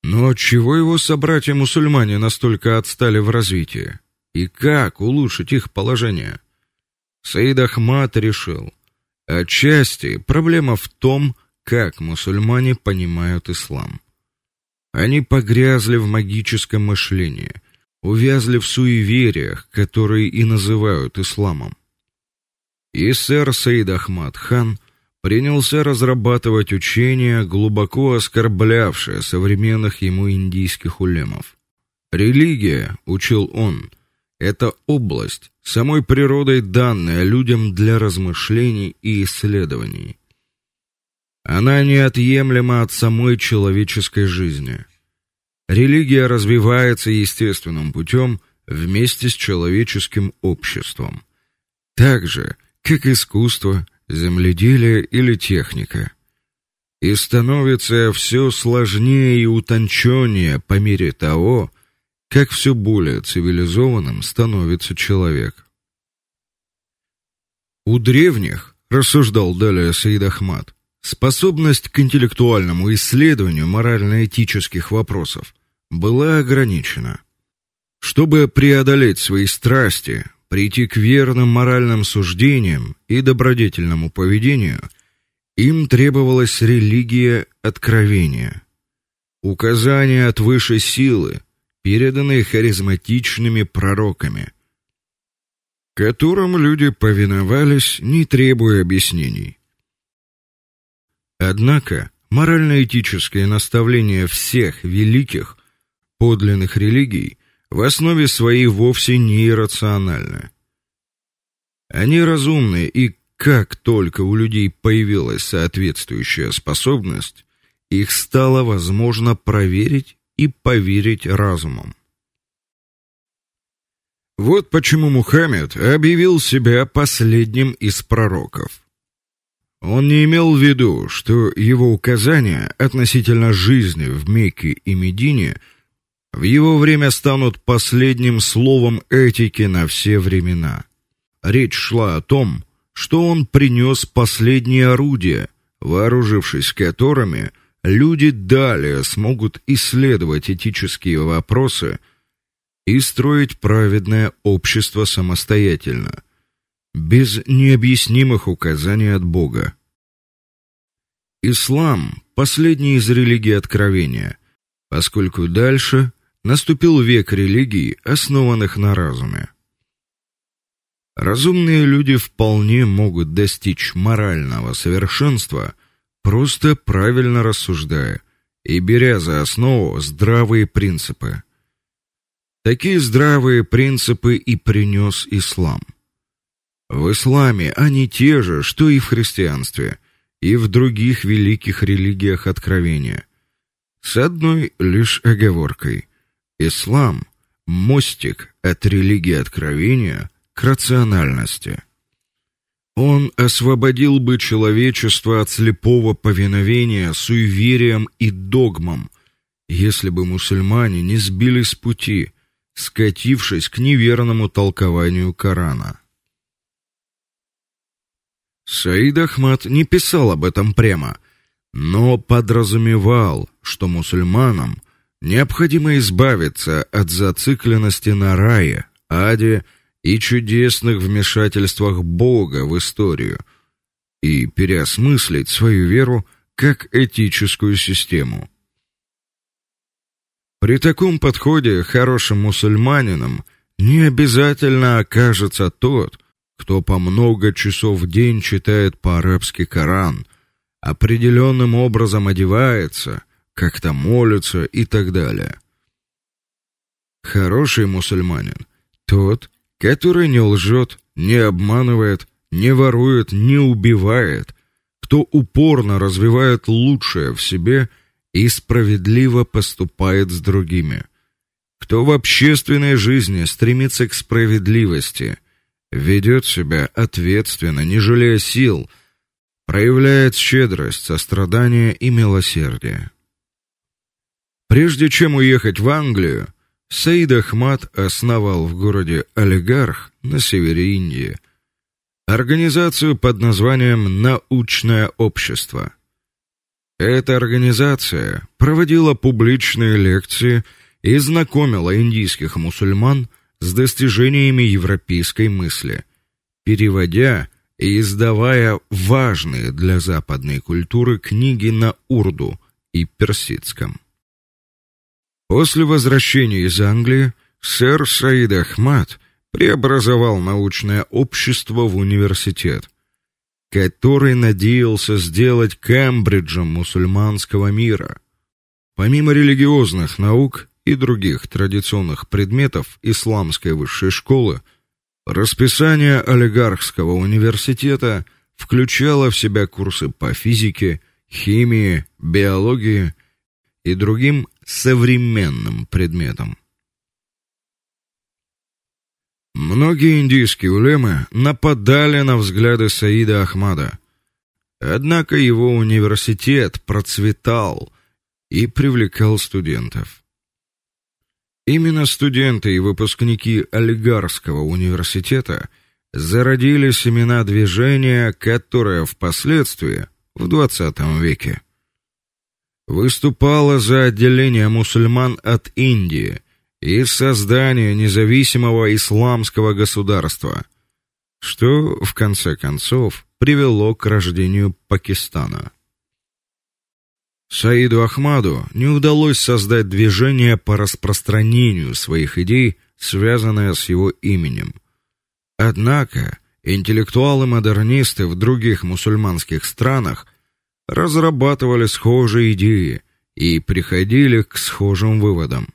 Но чего его собратья-мусульмане настолько отстали в развитии? И как улучшить их положение? Саид Ахмад решил, отчасти проблема в том, как мусульмане понимают ислам. Они погрязли в магическом мышлении, увязли в суевериях, которые и называют исламом. И сэр Саид Ахмад хан принялся разрабатывать учение, глубоко оскорблявшее современных ему индийских улемов. Религия, учил он, это область, самой природой данная людям для размышлений и исследований. Она неотъемлема от самой человеческой жизни. Религия развивается естественным путем вместе с человеческим обществом, так же, как искусство, земледелие или техника. И становится все сложнее и утонченнее по мере того, как все более цивилизованным становится человек. У древних, рассуждал далее Саид Ахмад, Способность к интеллектуальному исследованию морально-этических вопросов была ограничена. Чтобы преодолеть свои страсти, прийти к верным моральным суждениям и добродетельному поведению, им требовалась религия откровения, указания от высшей силы, переданные харизматичными пророками, которым люди повиновались, не требуя объяснений. Однако морально-этические наставления всех великих подлинных религий в основе своей вовсе не иррациональны. Они разумны, и как только у людей появилась соответствующая способность, их стало возможно проверить и поверить разумом. Вот почему Мухаммед объявил себя последним из пророков. Он не имел в виду, что его указания относительно жизни в Мекке и Медине в его время станут последним словом этики на все времена. Речь шла о том, что он принес последние орудия, вооружившись которыми люди далее смогут исследовать этические вопросы и строить праведное общество самостоятельно без необъяснимых указаний от Бога. Ислам последний из религий откровения, поскольку дальше наступил век религий, основанных на разуме. Разумные люди вполне могут достичь морального совершенства, просто правильно рассуждая и беря за основу здравые принципы. Такие здравые принципы и принес ислам. В исламе они те же, что и в христианстве, и в других великих религиях откровения. С одной лишь оговоркой: ислам мостик от религии откровения к рациональности. Он освободил бы человечество от слепого повиновения суевериям и догмам, если бы мусульмане не сбились с пути, скатившись к неверному толкованию Корана. Саид Ахмад не писал об этом прямо, но подразумевал, что мусульманам необходимо избавиться от зацикленности на рае, аде и чудесных вмешательствах Бога в историю и переосмыслить свою веру как этическую систему. При таком подходе хорошим мусульманином не обязательно окажется тот, кто по много часов в день читает по-арабски Коран, определенным образом одевается, как-то молится и так далее. Хороший мусульманин тот, который не лжет, не обманывает, не ворует, не убивает, кто упорно развивает лучшее в себе и справедливо поступает с другими, кто в общественной жизни стремится к справедливости, ведет себя ответственно, не жалея сил, проявляет щедрость, сострадание и милосердие. Прежде чем уехать в Англию, Саид Ахмад основал в городе Алигарх на севере Индии организацию под названием Научное общество. Эта организация проводила публичные лекции и знакомила индийских мусульман с достижениями европейской мысли, переводя и издавая важные для западной культуры книги на урду и персидском. После возвращения из Англии сэр Саид Ахмад преобразовал научное общество в университет, который надеялся сделать Кембриджем мусульманского мира. Помимо религиозных наук и других традиционных предметов исламской высшей школы, расписание олигархского университета включало в себя курсы по физике, химии, биологии и другим современным предметом. Многие индийские улемы нападали на взгляды Саида Ахмада. Однако его университет процветал и привлекал студентов. Именно студенты и выпускники Алигарского университета зародили семена движения, которое впоследствии в XX веке выступала за отделение мусульман от Индии и создание независимого исламского государства, что в конце концов привело к рождению Пакистана. Саиду Ахмаду не удалось создать движение по распространению своих идей, связанное с его именем. Однако интеллектуалы-модернисты в других мусульманских странах разрабатывали схожие идеи и приходили к схожим выводам.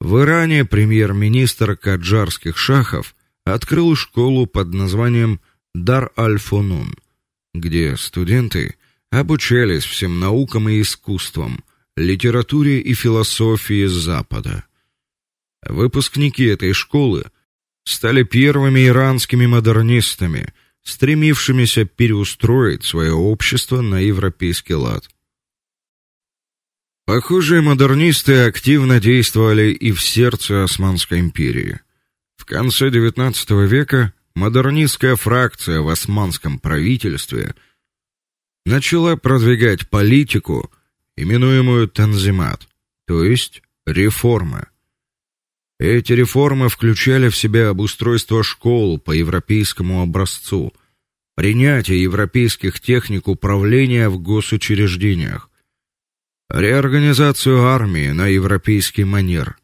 В Иране премьер-министр каджарских шахов открыл школу под названием Дар-аль-Фунун, где студенты обучались всем наукам и искусствам, литературе и философии Запада. Выпускники этой школы стали первыми иранскими модернистами – стремившимися переустроить свое общество на европейский лад. Похожие модернисты активно действовали и в сердце Османской империи. В конце XIX века модернистская фракция в османском правительстве начала продвигать политику, именуемую танзимат, то есть реформы. Эти реформы включали в себя обустройство школ по европейскому образцу, принятие европейских техник управления в госучреждениях, реорганизацию армии на европейский манер,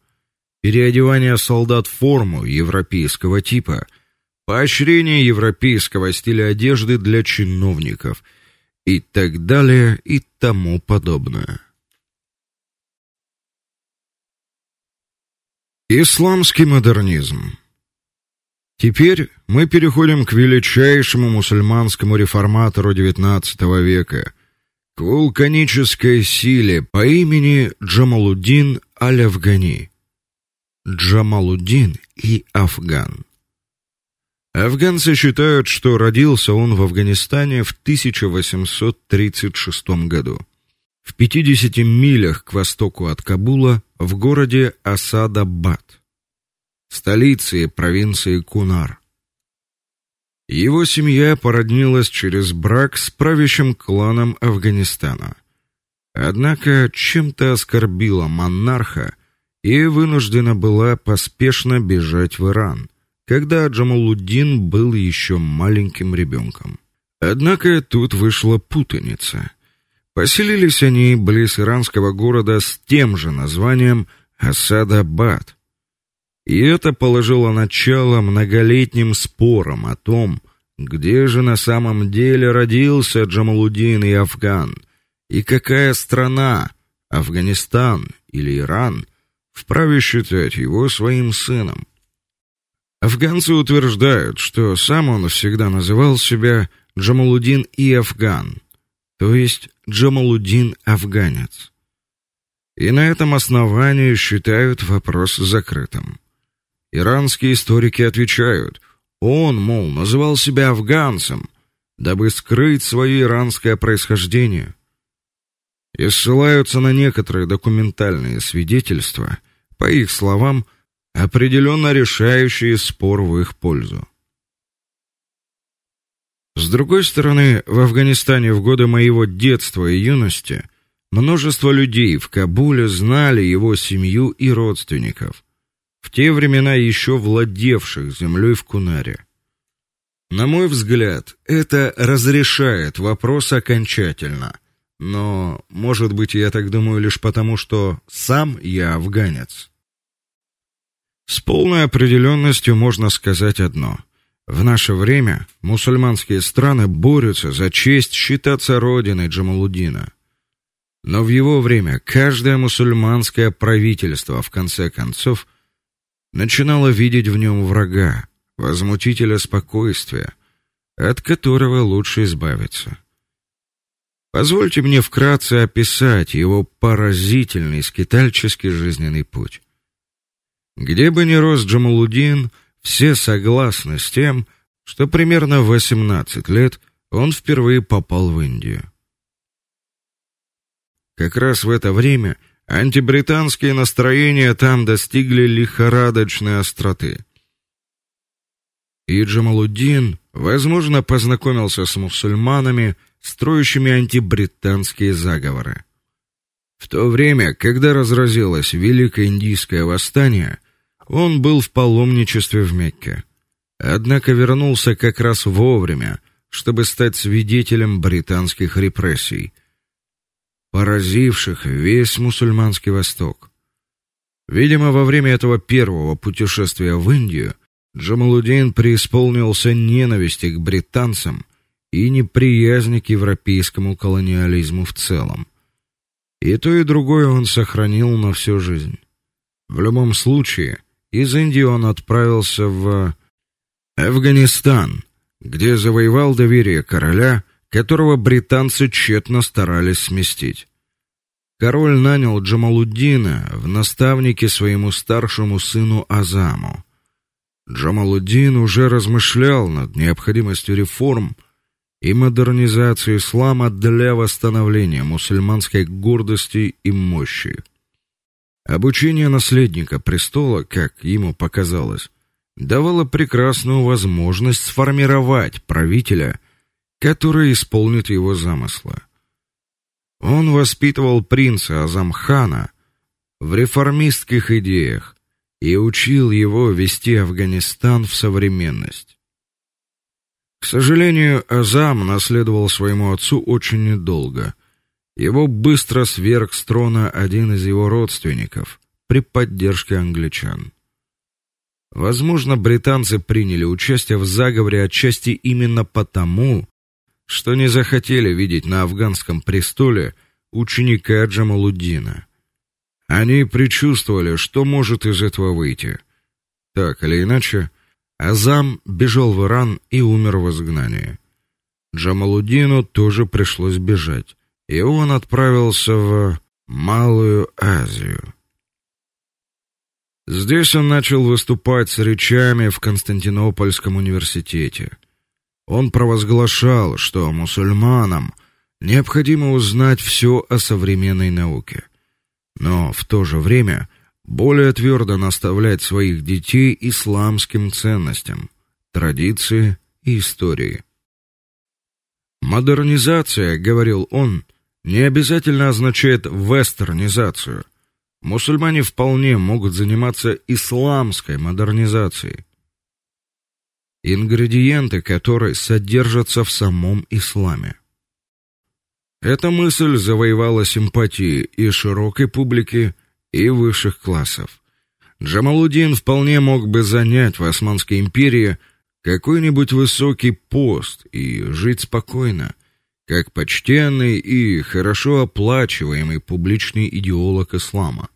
переодевание солдат в форму европейского типа, поощрение европейского стиля одежды для чиновников и так далее и тому подобное. Исламский модернизм. Теперь мы переходим к величайшему мусульманскому реформатору XIX века, к вулканической силе по имени Джамалуддин аль-Афгани. Джамалуддин и Афган. Афганцы считают, что родился он в Афганистане в 1836 году в 50 милях к востоку от Кабула, в городе Асадабад, столице провинции Кунар. Его семья породнилась через брак с правящим кланом Афганистана. Однако чем-то оскорбила монарха и вынуждена была поспешно бежать в Иран, когда Джамалуддин был еще маленьким ребенком. Однако тут вышла путаница – Поселились они близ иранского города с тем же названием Асадабад. И это положило начало многолетним спорам о том, где же на самом деле родился Джамалуддин и Афган, и какая страна, Афганистан или Иран, вправе считать его своим сыном. Афганцы утверждают, что сам он всегда называл себя Джамалуддин и Афган, то есть Джамалуддин афганец. И на этом основании считают вопрос закрытым. Иранские историки отвечают: он, мол, называл себя афганцем, дабы скрыть свое иранское происхождение. И ссылаются на некоторые документальные свидетельства, по их словам, определенно решающие спор в их пользу. С другой стороны, в Афганистане в годы моего детства и юности множество людей в Кабуле знали его семью и родственников в те времена еще владевших землей в Кунаре. На мой взгляд, это разрешает вопрос окончательно. Но, может быть, я так думаю лишь потому, что сам я афганец. С полной определенностью можно сказать одно: в наше время мусульманские страны борются за честь считаться родиной Джамалуддина. Но в его время каждое мусульманское правительство в конце концов начинала видеть в нем врага, возмутителя спокойствия, от которого лучше избавиться. Позвольте мне вкратце описать его поразительный скитальческий жизненный путь. Где бы ни рос Джамалуддин, все согласны с тем, что примерно в 18 лет он впервые попал в Индию. Как раз в это время Антибританские настроения там достигли лихорадочной остроты. И Джамалуддин, возможно, познакомился с мусульманами, строящими антибританские заговоры. В то время, когда разразилось Великое индийское восстание, он был в паломничестве в Мекке. Однако вернулся как раз вовремя, чтобы стать свидетелем британских репрессий – поразивших весь мусульманский Восток. Видимо, во время этого первого путешествия в Индию Джамалуддин преисполнился ненависти к британцам и неприязни к европейскому колониализму в целом. И то, и другое он сохранил на всю жизнь. В любом случае, из Индии он отправился в Афганистан, где завоевал доверие короля которого британцы тщетно старались сместить. Король нанял Джамалуддина в наставники своему старшему сыну Азаму. Джамалуддин уже размышлял над необходимостью реформ и модернизации ислама для восстановления мусульманской гордости и мощи. Обучение наследника престола, как ему показалось, давало прекрасную возможность сформировать правителя который исполнит его замыслы. Он воспитывал принца Азамхана в реформистских идеях и учил его вести Афганистан в современность. К сожалению, Азам наследовал своему отцу очень недолго. Его быстро сверг с трона один из его родственников при поддержке англичан. Возможно, британцы приняли участие в заговоре отчасти именно потому, что не захотели видеть на афганском престоле ученика Джамалуддина. Они предчувствовали, что может из этого выйти. Так или иначе, Азам бежал в Иран и умер в изгнании. Джамалуддину тоже пришлось бежать, и он отправился в Малую Азию. Здесь он начал выступать с речами в Константинопольском университете. Он провозглашал, что мусульманам необходимо узнать все о современной науке, но в то же время более твердо наставлять своих детей исламским ценностям, традиции и истории. Модернизация, говорил он, не обязательно означает вестернизацию. Мусульмане вполне могут заниматься исламской модернизацией ингредиенты которой содержатся в самом исламе. Эта мысль завоевала симпатии и широкой публики, и высших классов. Джамалудин вполне мог бы занять в Османской империи какой-нибудь высокий пост и жить спокойно, как почтенный и хорошо оплачиваемый публичный идеолог ислама.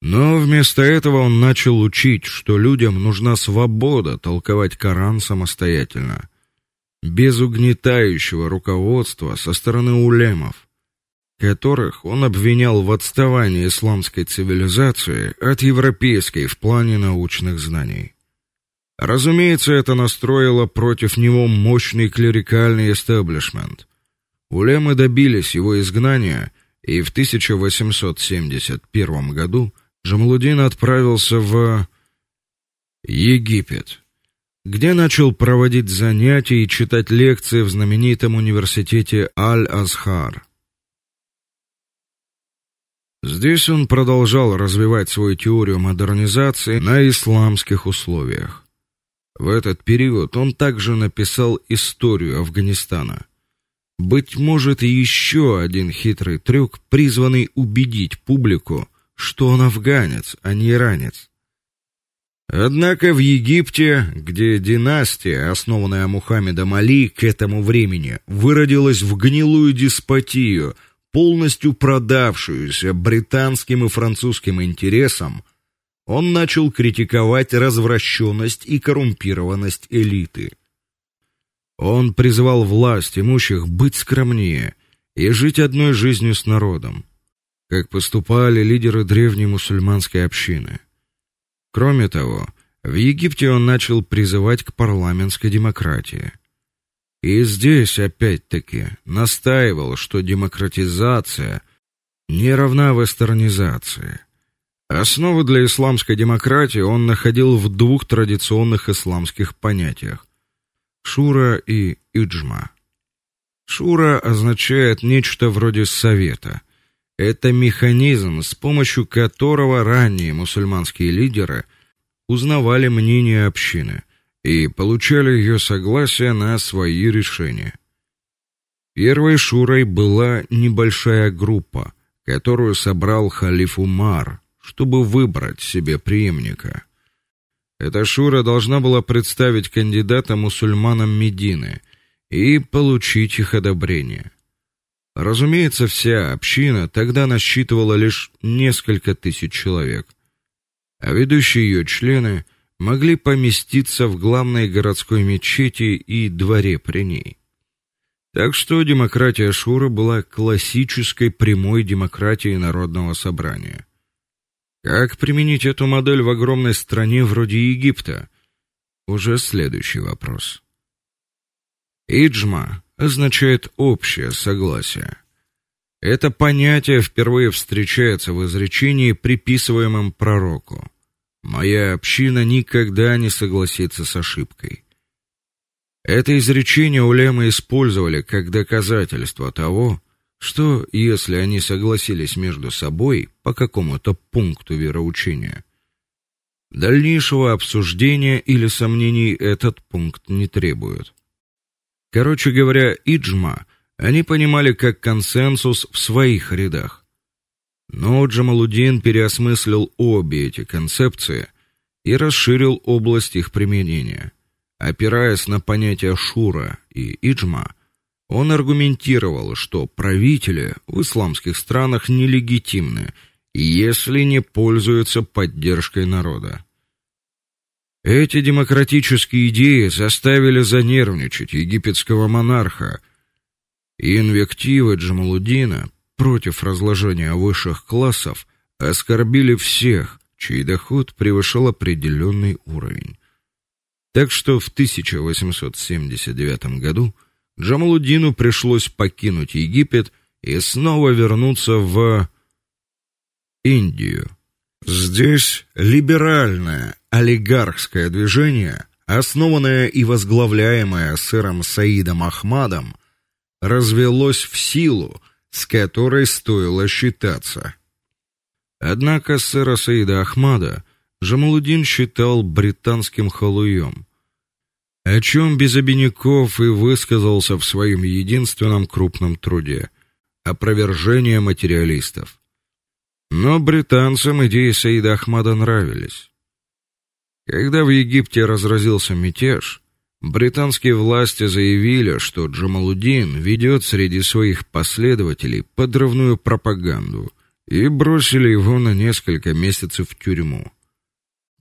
Но вместо этого он начал учить, что людям нужна свобода толковать Коран самостоятельно, без угнетающего руководства со стороны улемов, которых он обвинял в отставании исламской цивилизации от европейской в плане научных знаний. Разумеется, это настроило против него мощный клерикальный эстаблишмент. Улемы добились его изгнания, и в 1871 году Джамалудин отправился в Египет, где начал проводить занятия и читать лекции в знаменитом университете Аль-Азхар. Здесь он продолжал развивать свою теорию модернизации на исламских условиях. В этот период он также написал историю Афганистана. Быть может, еще один хитрый трюк, призванный убедить публику, что он афганец, а не иранец. Однако в Египте, где династия, основанная Мухаммедом Али к этому времени, выродилась в гнилую деспотию, полностью продавшуюся британским и французским интересам, он начал критиковать развращенность и коррумпированность элиты. Он призывал власть имущих быть скромнее и жить одной жизнью с народом как поступали лидеры древней мусульманской общины. Кроме того, в Египте он начал призывать к парламентской демократии. И здесь опять-таки настаивал, что демократизация не равна вестернизации. Основу для исламской демократии он находил в двух традиционных исламских понятиях: шура и иджма. Шура означает нечто вроде совета, это механизм, с помощью которого ранние мусульманские лидеры узнавали мнение общины и получали ее согласие на свои решения. Первой шурой была небольшая группа, которую собрал халиф Умар, чтобы выбрать себе преемника. Эта шура должна была представить кандидата мусульманам Медины и получить их одобрение. Разумеется, вся община тогда насчитывала лишь несколько тысяч человек, а ведущие ее члены могли поместиться в главной городской мечети и дворе при ней. Так что демократия Шура была классической прямой демократией народного собрания. Как применить эту модель в огромной стране вроде Египта? Уже следующий вопрос. Иджма означает общее согласие. Это понятие впервые встречается в изречении, приписываемом пророку. Моя община никогда не согласится с ошибкой. Это изречение улемы использовали как доказательство того, что если они согласились между собой по какому-то пункту вероучения, дальнейшего обсуждения или сомнений этот пункт не требует. Короче говоря, иджма они понимали как консенсус в своих рядах. Но Джамалудин переосмыслил обе эти концепции и расширил область их применения. Опираясь на понятия шура и иджма, он аргументировал, что правители в исламских странах нелегитимны, если не пользуются поддержкой народа. Эти демократические идеи заставили занервничать египетского монарха, и инвективы Джамалудина против разложения высших классов оскорбили всех, чей доход превышал определенный уровень. Так что в 1879 году Джамалудину пришлось покинуть Египет и снова вернуться в Индию. Здесь либеральное олигархское движение, основанное и возглавляемое сыром Саидом Ахмадом, развелось в силу, с которой стоило считаться. Однако сэра Саида Ахмада Джамалудин считал британским халуем. О чем без обиняков и высказался в своем единственном крупном труде Опровержение материалистов. Но британцам идеи Саида Ахмада нравились. Когда в Египте разразился мятеж, британские власти заявили, что Джамалуддин ведет среди своих последователей подрывную пропаганду и бросили его на несколько месяцев в тюрьму.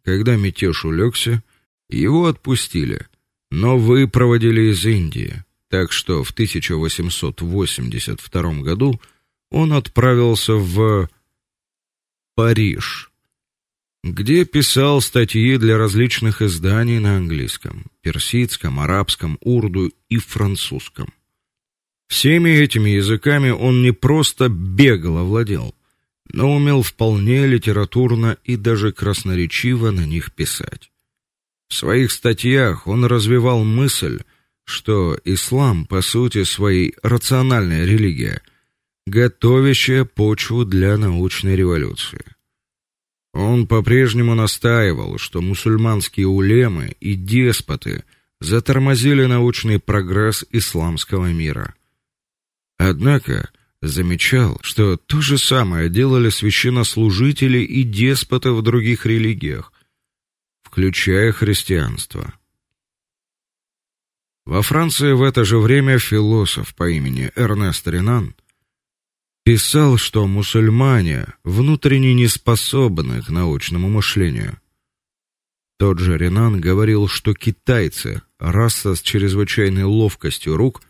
Когда мятеж улегся, его отпустили, но выпроводили из Индии, так что в 1882 году он отправился в Париж, где писал статьи для различных изданий на английском, персидском, арабском, урду и французском. Всеми этими языками он не просто бегло владел, но умел вполне литературно и даже красноречиво на них писать. В своих статьях он развивал мысль, что ислам по сути своей рациональная религия, готовящая почву для научной революции. Он по-прежнему настаивал, что мусульманские улемы и деспоты затормозили научный прогресс исламского мира. Однако замечал, что то же самое делали священнослужители и деспоты в других религиях, включая христианство. Во Франции в это же время философ по имени Эрнест Ренан писал, что мусульмане внутренне не способны к научному мышлению. Тот же Ренан говорил, что китайцы раса с чрезвычайной ловкостью рук,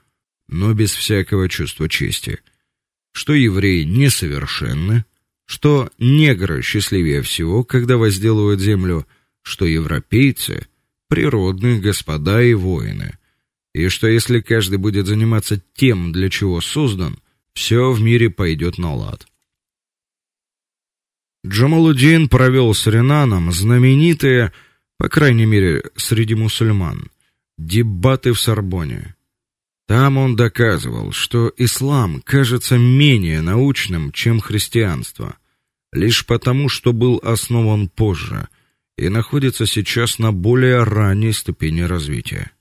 но без всякого чувства чести, что евреи несовершенны, что негры счастливее всего, когда возделывают землю, что европейцы природные господа и воины, и что если каждый будет заниматься тем, для чего создан, все в мире пойдет на лад. Джамалуддин провел с Ренаном знаменитые, по крайней мере, среди мусульман, дебаты в Сорбонне. Там он доказывал, что ислам кажется менее научным, чем христианство, лишь потому, что был основан позже и находится сейчас на более ранней ступени развития.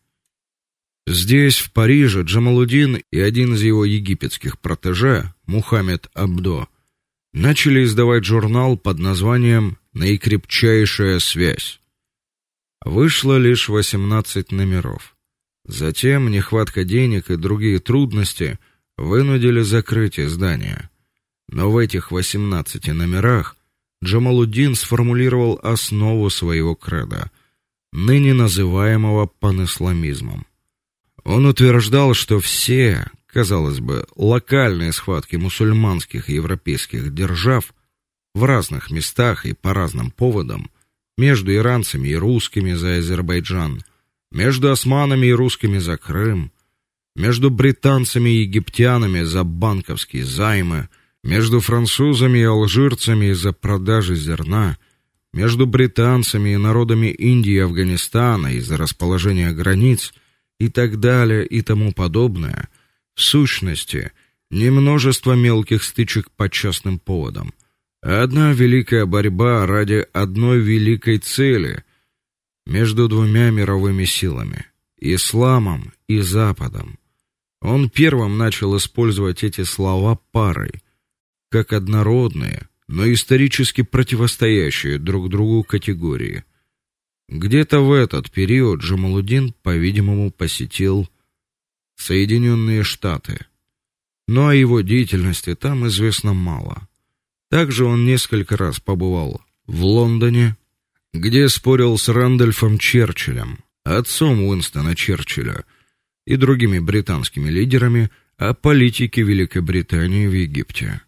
Здесь, в Париже, Джамалудин и один из его египетских протеже, Мухаммед Абдо, начали издавать журнал под названием Наикрепчайшая связь. Вышло лишь 18 номеров. Затем нехватка денег и другие трудности вынудили закрыть издание. Но в этих 18 номерах Джамалудин сформулировал основу своего кредо, ныне называемого панисламизмом. Он утверждал, что все, казалось бы, локальные схватки мусульманских и европейских держав в разных местах и по разным поводам между иранцами и русскими за Азербайджан, между османами и русскими за Крым, между британцами и египтянами за банковские займы, между французами и алжирцами из-за продажи зерна, между британцами и народами Индии и Афганистана из-за расположения границ и так далее и тому подобное, в сущности, не множество мелких стычек по частным поводам, а одна великая борьба ради одной великой цели между двумя мировыми силами исламом и западом. Он первым начал использовать эти слова парой, как однородные, но исторически противостоящие друг другу категории. Где-то в этот период Джамалудин, по-видимому, посетил Соединенные Штаты. Но о его деятельности там известно мало. Также он несколько раз побывал в Лондоне, где спорил с Рэндольфом Черчиллем, отцом Уинстона Черчилля, и другими британскими лидерами о политике Великобритании в Египте.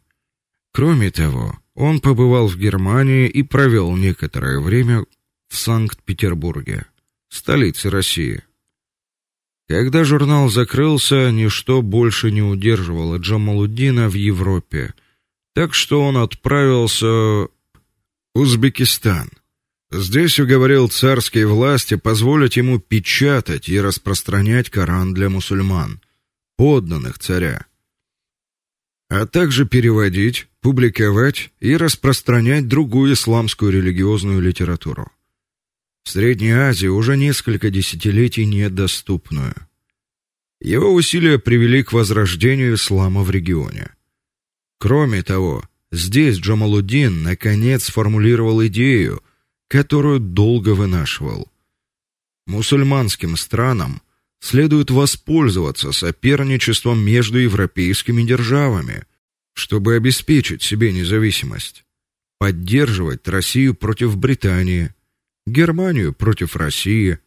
Кроме того, он побывал в Германии и провел некоторое время в Санкт-Петербурге, столице России. Когда журнал закрылся, ничто больше не удерживало Джамалуддина в Европе, так что он отправился в Узбекистан. Здесь уговорил царские власти позволить ему печатать и распространять Коран для мусульман, подданных царя, а также переводить, публиковать и распространять другую исламскую религиозную литературу. в Средней Азии уже несколько десятилетий недоступную. Его усилия привели к возрождению ислама в регионе. Кроме того, здесь Джамалуддин наконец сформулировал идею, которую долго вынашивал. Мусульманским странам следует воспользоваться соперничеством между европейскими державами, чтобы обеспечить себе независимость, поддерживать Россию против Британии, Германию против России,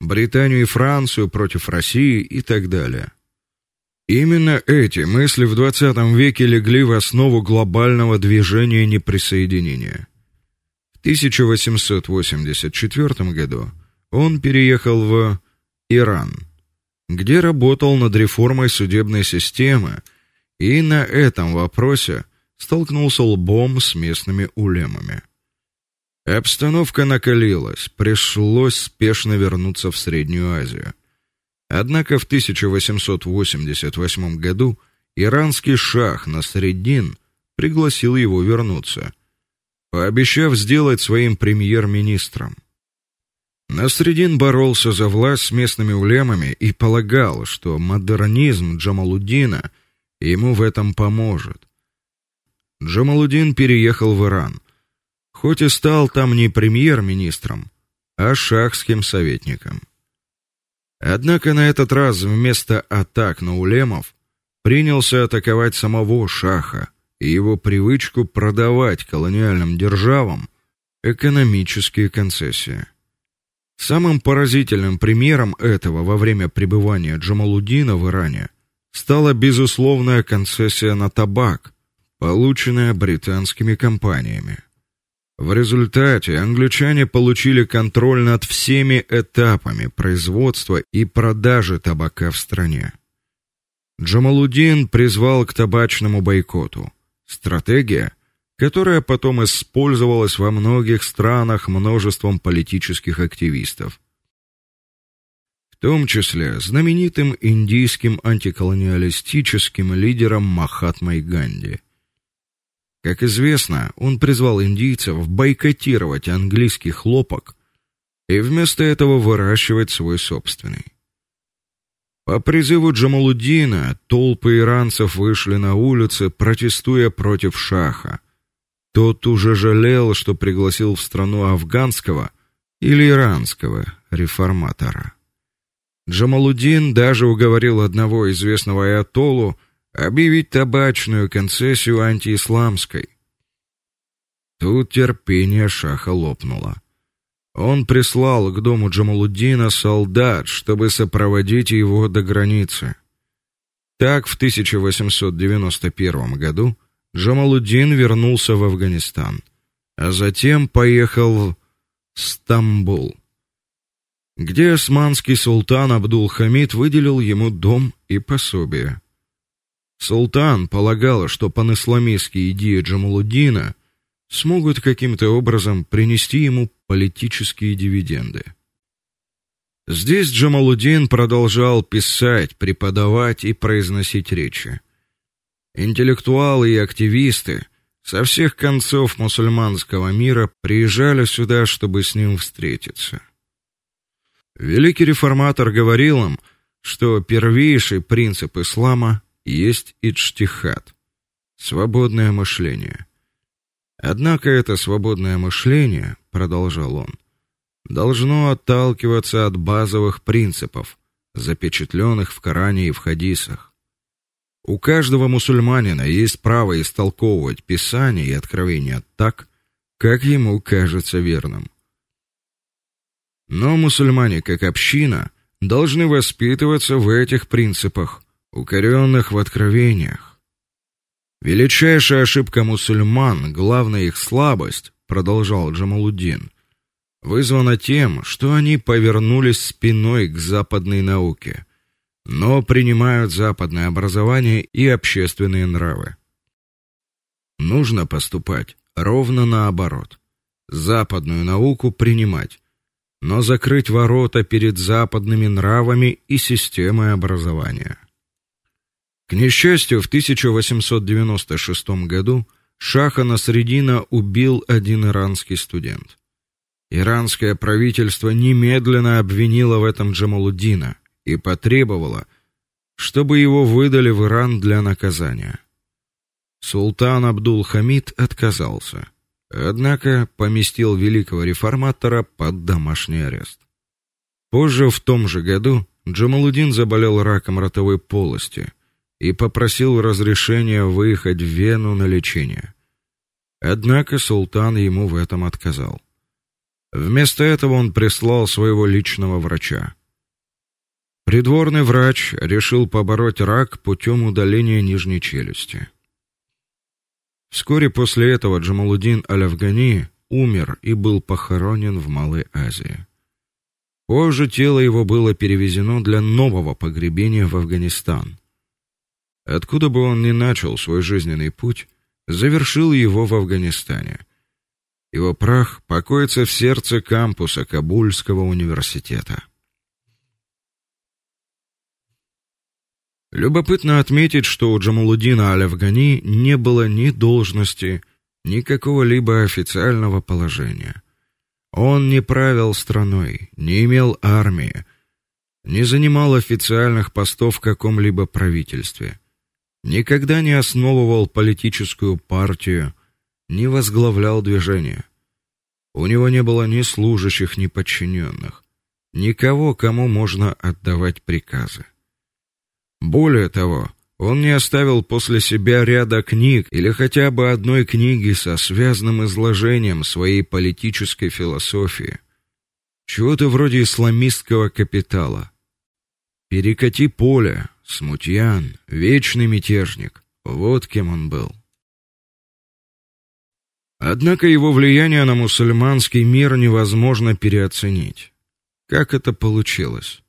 Британию и Францию против России и так далее. Именно эти мысли в 20 веке легли в основу глобального движения неприсоединения. В 1884 году он переехал в Иран, где работал над реформой судебной системы, и на этом вопросе столкнулся лбом с местными улемами. Обстановка накалилась, пришлось спешно вернуться в Среднюю Азию. Однако в 1888 году иранский шах Насреддин пригласил его вернуться, пообещав сделать своим премьер-министром. Насреддин боролся за власть с местными улемами и полагал, что модернизм Джамалуддина ему в этом поможет. Джамалуддин переехал в Иран, хоть и стал там не премьер-министром, а шахским советником. Однако на этот раз вместо атак на улемов принялся атаковать самого шаха и его привычку продавать колониальным державам экономические концессии. Самым поразительным примером этого во время пребывания Джамалуддина в Иране стала безусловная концессия на табак, полученная британскими компаниями. В результате англичане получили контроль над всеми этапами производства и продажи табака в стране. Джамалуддин призвал к табачному бойкоту. Стратегия, которая потом использовалась во многих странах множеством политических активистов. В том числе знаменитым индийским антиколониалистическим лидером Махатмой Ганди. Как известно, он призвал индийцев бойкотировать английский хлопок и вместо этого выращивать свой собственный. По призыву Джамалуддина толпы иранцев вышли на улицы, протестуя против шаха. Тот уже жалел, что пригласил в страну афганского или иранского реформатора. Джамалуддин даже уговорил одного известного аятоллу объявить табачную концессию антиисламской. Тут терпение шаха лопнуло. Он прислал к дому Джамалуддина солдат, чтобы сопроводить его до границы. Так в 1891 году Джамалуддин вернулся в Афганистан, а затем поехал в Стамбул, где османский султан Абдул-Хамид выделил ему дом и пособие. Султан полагал, что панисламистские идеи Джамалуддина смогут каким-то образом принести ему политические дивиденды. Здесь Джамалуддин продолжал писать, преподавать и произносить речи. Интеллектуалы и активисты со всех концов мусульманского мира приезжали сюда, чтобы с ним встретиться. Великий реформатор говорил им, что первейший принцип ислама есть иджтихад, свободное мышление. Однако это свободное мышление, продолжал он, должно отталкиваться от базовых принципов, запечатленных в Коране и в хадисах. У каждого мусульманина есть право истолковывать Писание и откровения так, как ему кажется верным. Но мусульмане как община должны воспитываться в этих принципах, укоренных в откровениях. Величайшая ошибка мусульман, главная их слабость, продолжал Джамалуддин, вызвана тем, что они повернулись спиной к западной науке, но принимают западное образование и общественные нравы. Нужно поступать ровно наоборот. Западную науку принимать, но закрыть ворота перед западными нравами и системой образования. К несчастью, в 1896 году шаха Насреддина убил один иранский студент. Иранское правительство немедленно обвинило в этом Джамалуддина и потребовало, чтобы его выдали в Иран для наказания. Султан Абдул-Хамид отказался, однако поместил великого реформатора под домашний арест. Позже в том же году Джамалуддин заболел раком ротовой полости и попросил разрешения выехать в Вену на лечение. Однако султан ему в этом отказал. Вместо этого он прислал своего личного врача. Придворный врач решил побороть рак путем удаления нижней челюсти. Вскоре после этого Джамалуддин Аль-Афгани умер и был похоронен в Малой Азии. Позже тело его было перевезено для нового погребения в Афганистан. Откуда бы он ни начал свой жизненный путь, завершил его в Афганистане. Его прах покоится в сердце кампуса Кабульского университета. Любопытно отметить, что у Джамалуддина Аль-Афгани не было ни должности, ни какого-либо официального положения. Он не правил страной, не имел армии, не занимал официальных постов в каком-либо правительстве, никогда не основывал политическую партию, не возглавлял движение. У него не было ни служащих, ни подчиненных, никого, кому можно отдавать приказы. Более того, он не оставил после себя ряда книг или хотя бы одной книги со связанным изложением своей политической философии. Чего-то вроде исламистского капитала. Перекати поле, смутьян, вечный мятежник. Вот кем он был. Однако его влияние на мусульманский мир невозможно переоценить. Как это получилось?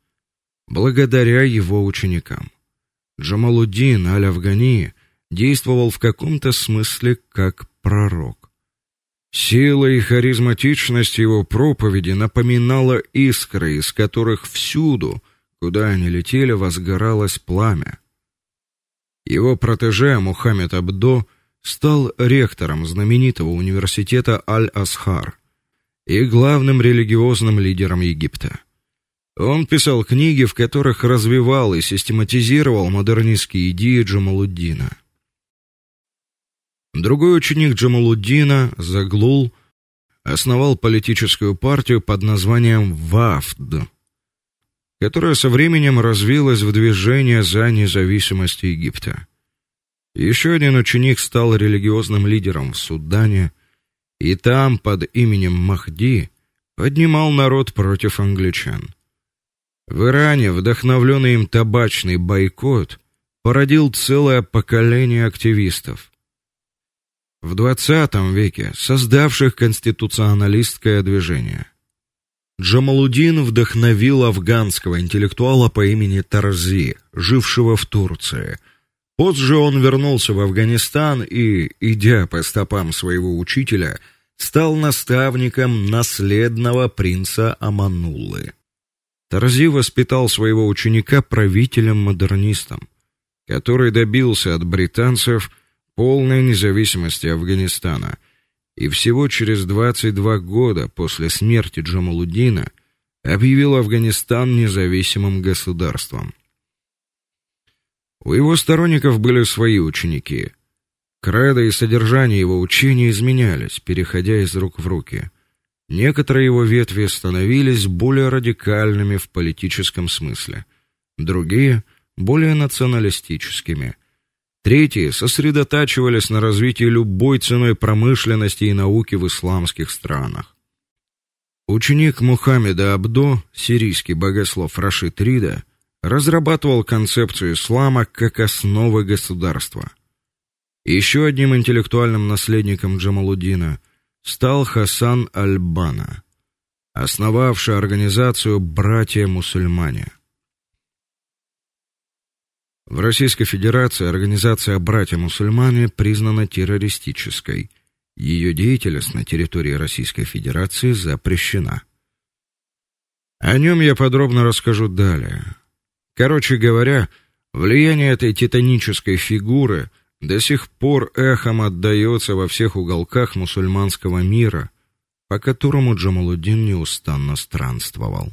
Благодаря его ученикам. Джамалуддин Аль-Афгани действовал в каком-то смысле как пророк. Сила и харизматичность его проповеди напоминала искры, из которых всюду, куда они летели, возгоралось пламя. Его протеже Мухаммед Абдо стал ректором знаменитого университета Аль-Асхар и главным религиозным лидером Египта. Он писал книги, в которых развивал и систематизировал модернистские идеи Джамалуддина. Другой ученик Джамалуддина, Заглул, основал политическую партию под названием Вафд, которая со временем развилась в движение за независимость Египта. Еще один ученик стал религиозным лидером в Судане, и там под именем Махди поднимал народ против англичан. В Иране вдохновленный им табачный бойкот породил целое поколение активистов. В XX веке создавших конституционалистское движение. Джамалудин вдохновил афганского интеллектуала по имени Тарзи, жившего в Турции. Позже он вернулся в Афганистан и, идя по стопам своего учителя, стал наставником наследного принца Амануллы. Тарзи воспитал своего ученика правителем-модернистом, который добился от британцев полной независимости Афганистана. И всего через 22 года после смерти Джамалуддина объявил Афганистан независимым государством. У его сторонников были свои ученики. Кредо и содержание его учения изменялись, переходя из рук в руки. Некоторые его ветви становились более радикальными в политическом смысле, другие более националистическими. Третьи сосредотачивались на развитии любой ценой промышленности и науки в исламских странах. Ученик Мухаммеда Абдо, сирийский богослов Рашид Рида, разрабатывал концепцию ислама как основы государства. Еще одним интеллектуальным наследником Джамалуддина стал Хасан Аль-Бана, основавший организацию Братья-мусульмане. В Российской Федерации организация Братья-мусульмане признана террористической. Ее деятельность на территории Российской Федерации запрещена. О нем я подробно расскажу далее. Короче говоря, влияние этой титанической фигуры до сих пор эхом отдаётся во всех уголках мусульманского мира, по которому Джамалуддин неустанно странствовал.